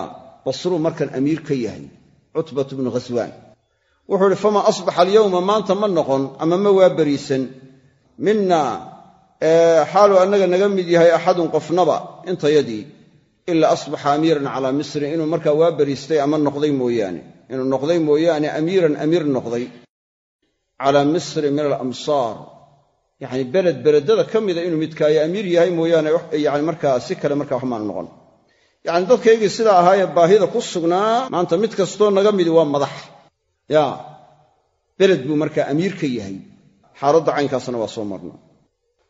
basruu markan amiir ka yahay cutbatu bnu khaswaan wuxuu ihi famaa asbaxa alyowma maanta ma noqon ama ma waa beriisan mina xaaluu annaga naga mid yahay axadun qofnaba intayadii ilaa asbaxa amiiran calaa misrin inuu markaa waa ama noqday mooyaane. Inuu noqday mooyaane amiiran amiir noqday calaa misri min alamsaar yacni beled beledada ka mida inuu midkaayo amiir yahay mooyaane yani markaa si kale markaa waxmaanu noqon. Yacni dadkaygii sidaa ahaayee baahida ku sugnaa maanta mid kastoo naga midi waa madax ya beled buu markaa amiir ka yahay. Xaaladda caynkaasna waa soo marna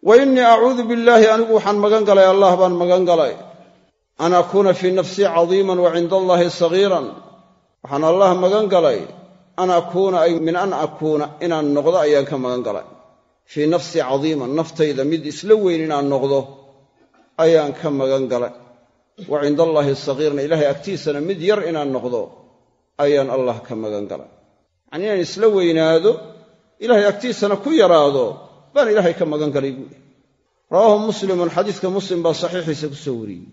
wa innii acuudu billaahi anigu waxaan magan galay allah baan magan galay. An akuuna fii nafsii cadiiman wa cinda allaahi sagiiran waxaan allah magan galay. An akuuna ay min an akuuna inaan noqdo ayaan ka magan galay. Fii nafsii cadiiman naftayda mid isla weyn inaan noqdo ayaan ka magan galay. Wa cinda allaahi sagiiran ilaahay agtiisana mid yar inaan noqdo ayaan allah ka magan galay yacni inaan isla weynaado ilaahay agtiisana ku yaraado baan ilaahay ka magan galay buuhi rawaahu muslimun xadiiska muslim baa saxiixiisa ku soo wariyey.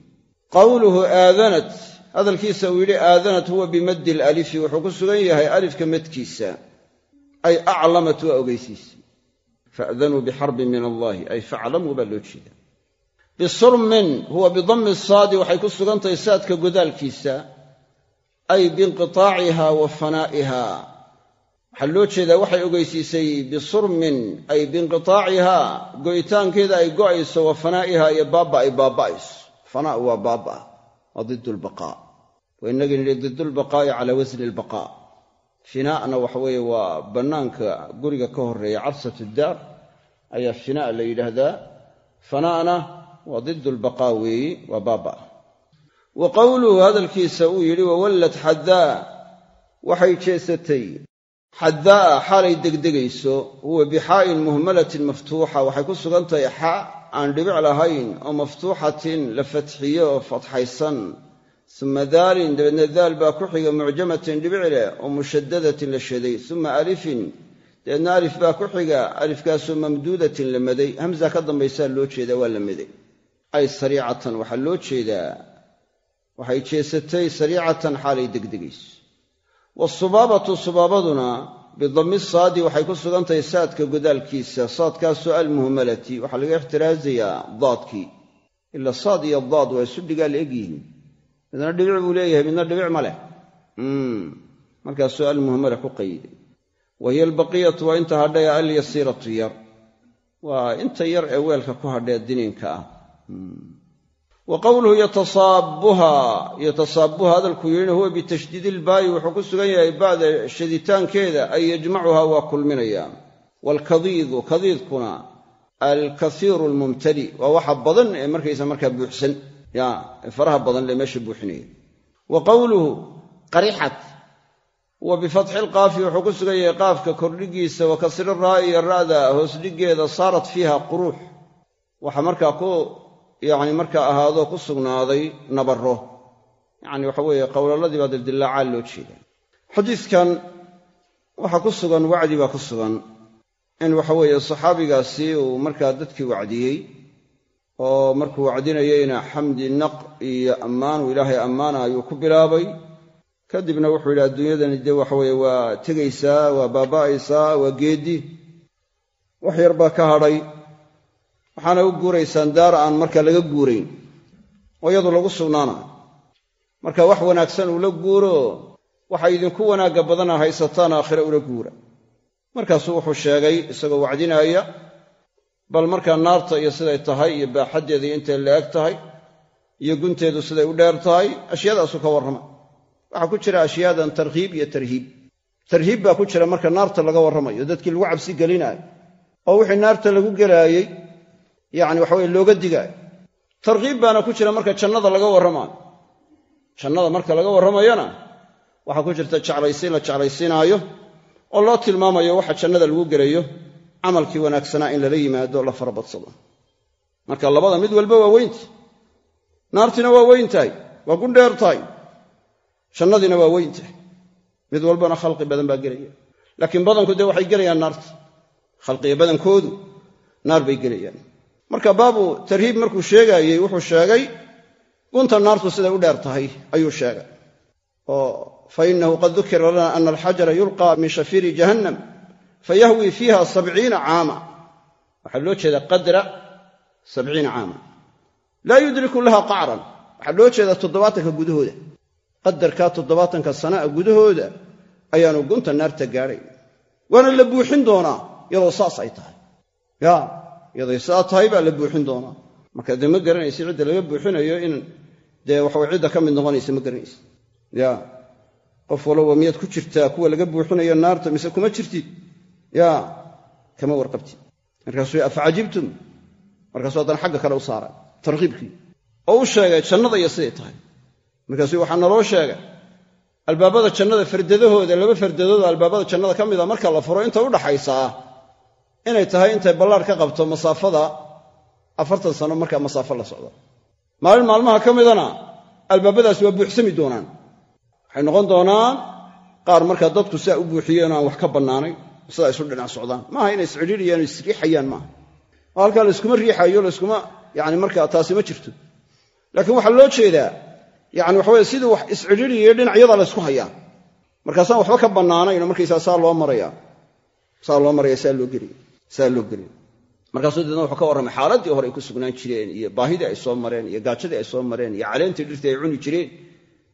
Qowluhu aadanat hadalkiisa uu yidhi aadanat huwa bimaddi alalifi wuxuu ku sugan yahay alifka madkiisa. Ay aclamat waa ogeysiisay. Faadanuu bixarbin min allaahi ay faclamuu baa loo jeeda. Bisurmin huwa bidammi saadi waxay ku sugan tahay saadka godaalkiisa. Ay biinqitaaciha wa fanaa'iha waxaa loo jeedaa waxay ogeysiisay bisurmin ay biinqitaaciha go'itaankeeda ay go'ayso wa fanaa'iha iyo baabba ay baaba'ayso. Fanaa waa baabaa waa did lbaqaa wa inagii nidhi did lbaqaa'i calaa wasni albaqaa finaa'na waxa weeye waa bannaanka guriga ka horreeya carsatu daar ayaa finaa la yidhaahdaa. Fanaa'na waa didu lbaqaa weeyi waa baaba wa qowluhu hadalkiisa uu yidhi wawallad xaddaa waxay jeesatay xaddaa'a xaalay degdegayso huwa bixaa'in muhmalatin maftuuxa waxay ku sugan tahay xa aan dhibic lahayn oo maftuuxatin la fatxiyo oo fatxaysan. Uma daalin dabeedna daal baa ku xiga mucjamatin dhibic leh oo mushadadatin la shaday uma alifin dabeedna alif baa ku xiga alifkaasoo mamduudatin la maday. Hamza ka dambaysaa loo jeedaa waa la maday. Ay sariicatan waxaa loo jeedaa waxay jeesatay sariicatan xaalay degdegayso wasubaabatu subaabaduna bidammi saadi waxay ku sugan tahay saadka godaalkiisa saadkaasoo almuhmalati. Waxaa laga ixtiraasayaa daadkii. Ila saad iyo daad waa isu dhigaa la egyihiin midna dhibic buu leeyahay midna dhibic ma leh. Markaasuu almuhmala ku qayday. Wa hiya albaqiyatu waa inta hadhaya alyasiiratu yar. Waa inta yar ee weelka ku hadhee diniinka ah wa qowluhu yatasaabuha yatasaabuha hadalkuu yidhina huwa bitashdiidi ilbaayi wuxuu ku sugan yahay ba'da shaditaankeeda ay yajmacuha waa kulminaya. Waalkadiidu kadiidkuna alkaiiru almumtali waa waxa badan ee markaysa markaa buuxsan. Ya ee faraha badan lee meesha buuxinaya. Wa qowluhu qarixat wa bifatxi lqaafi wuxuu ku sugan yahay qaafka kordhigiisa wa kasri raa'i iyo ra'da saarat fiiha quruux yacni markaa ahaado ku sugnaaday nabaro yacni waxa weeye qowlaladii baa dildillaacaa loo jeeda xadiidkan waxaa ku sugan wacdi baa ku sugan in waxa weeye saxaabigaasi uu markaa dadkii wacdiyey oo markuu wacdinayeyna xamdi naq iyo ammaan uu ilaahay ammaana ayuu ku bilaabay. Kadibna wuxuu yidhi adduunyadani dee waxa weeye waa tegaysaa waa baaba'aysaa waa geeddi wax yar baa ka hadhay waxaana u guuraysaan daar aan marka laga guurayn oo iyadu lagu sugnaanayo. Marka wax wanaagsan ula guuro waxa idinku wanaagga badana haysataan aakhire ula guura. Markaasuu wuxuu sheegay isagoo wacdinaaya bal markaa naarta iyo siday tahay iyo baaxaddeeda iyo intay la eg tahay iyo gunteedu siday u dheer tahay ashyaadaasuu ka warramay waxaa ku jira ashyaadan tarkiib iyo tarhiib. Tarhiib baa ku jira marka naarta laga warramayo dadkii lagu cabsi gelinaayo oo wixii naarta lagu gelaayey yacni waxaweye looga digaayo tarkiib baana ku jira marka jannada laga warramaayo jannada marka laga warramayana waxaa ku jirta jeclaysiin la jeclaysiinaayo oo loo tilmaamayo waxa jannada lagu gelayo camalkii wanaagsanaa in lala yimaado la farabadsado marka labada mid walba waa weynta naartina waa weyn tahay waa ku dheer tahay. Jannadiina waa weyn tahay. Mid walbana khalqi badan baa gelaya. Laakiin badanku dee waxay gelayaan naarta khalqiga badankoodu naar bay gelayaan marka baabu tarhiib markuu sheegaayey wuxuu sheegay gunta naartu siday u dheer tahay ayuu sheegay. Oo fa inahu qad dukira lana ana alxajara yulqaa min shafiiri jahannam fayahwi fiiha sabciina caama. Waxaa loo jeeda qadra sabciina caama. Laa yudriku laha qacran. Waxaa loo jeedaa toddobaatanka gudahooda. Qadarkaa toddobaatanka sanaa gudahooda ayaanu gunta naarta gaadhay. Waana la buuxin doonaa iyadoo saas ay tahay iyaday sidaa tahay baa la buuxin doonaa. Marka dee ma garanaysa cidda laga buuxinayo in dee waxawa cidda ka mid noqonaysa ma garanaysa ya qof walba miyaad ku jirtaa kuwa laga buuxinayo naarta mise kuma jirtid ya kama warqabtid markaasuu afcajibtum markaasuu haddana xagga kale u saaray tarkiibkii oo u sheegay jannada iyo siday tahay. Markaasuu waxaa naloo sheegay. Albaabada jannada fardadahooda laba fardadood albaabada jannada ka mida marka la furo inta udhaxaysaa inay tahay intay ballaar ka qabto masaafada afartan sano markaa masaafo la socdo. Maalin maalmaha ka midana albaabadaas waa buuxsami doonaan. Waxay noqon doonaan qaar markaa dadku sidaa u buuxiyeen aan wax ka bannaanayn sidaa isu dhinac socdaan. Maaha inay iscidhiiriyaan o isriixayaan maaha. Oo halkaa layskuma riixayo layskuma yani markaa taasi ma jirto. Laakiin waxaa loo jeedaa yani waxaweye sidii wax iscidhiiriyayo dhinacyada laysku hayaa. Markaasaan waxba ka bannaanaynoo markaysaa saa loo maraya saa loo maraya saa loo geliya saa loo deedna wuxuu ka warramay xaaladdii hore ay ku sugnaan jireen iyo baahidii ay soo mareen iyo gaajadii ay soo mareen iyo caleentii dhirtii ay cuni jireen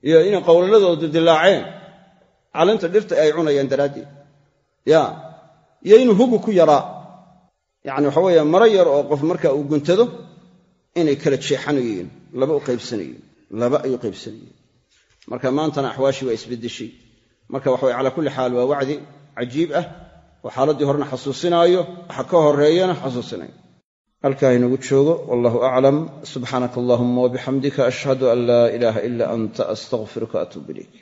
iyo inay qowlaladoodu dilaaceen caleenta dhirta ay cunayaan daraaddeed. Ya iyo inuu hugu ku yaraa. Yacni waxa weeye maro yar oo qof marka uu guntado inay kala jeexanayeen laba u qaybsanayeen laba ay u qaybsanayeen. Marka maantana axwaashii waa isbeddeshay. Marka waxa weye calaa kulli xaal waa wacdi cajiib ah oo xaaladdii horena xasuusinaayo waxa ka horeeyana xasuusinayo. Halkaa inagu joogo wallahu aclam subxaanaka allahuma wabixamdika ashhadu an laa ilaaha ila anta astaqfiruka atuub ilayk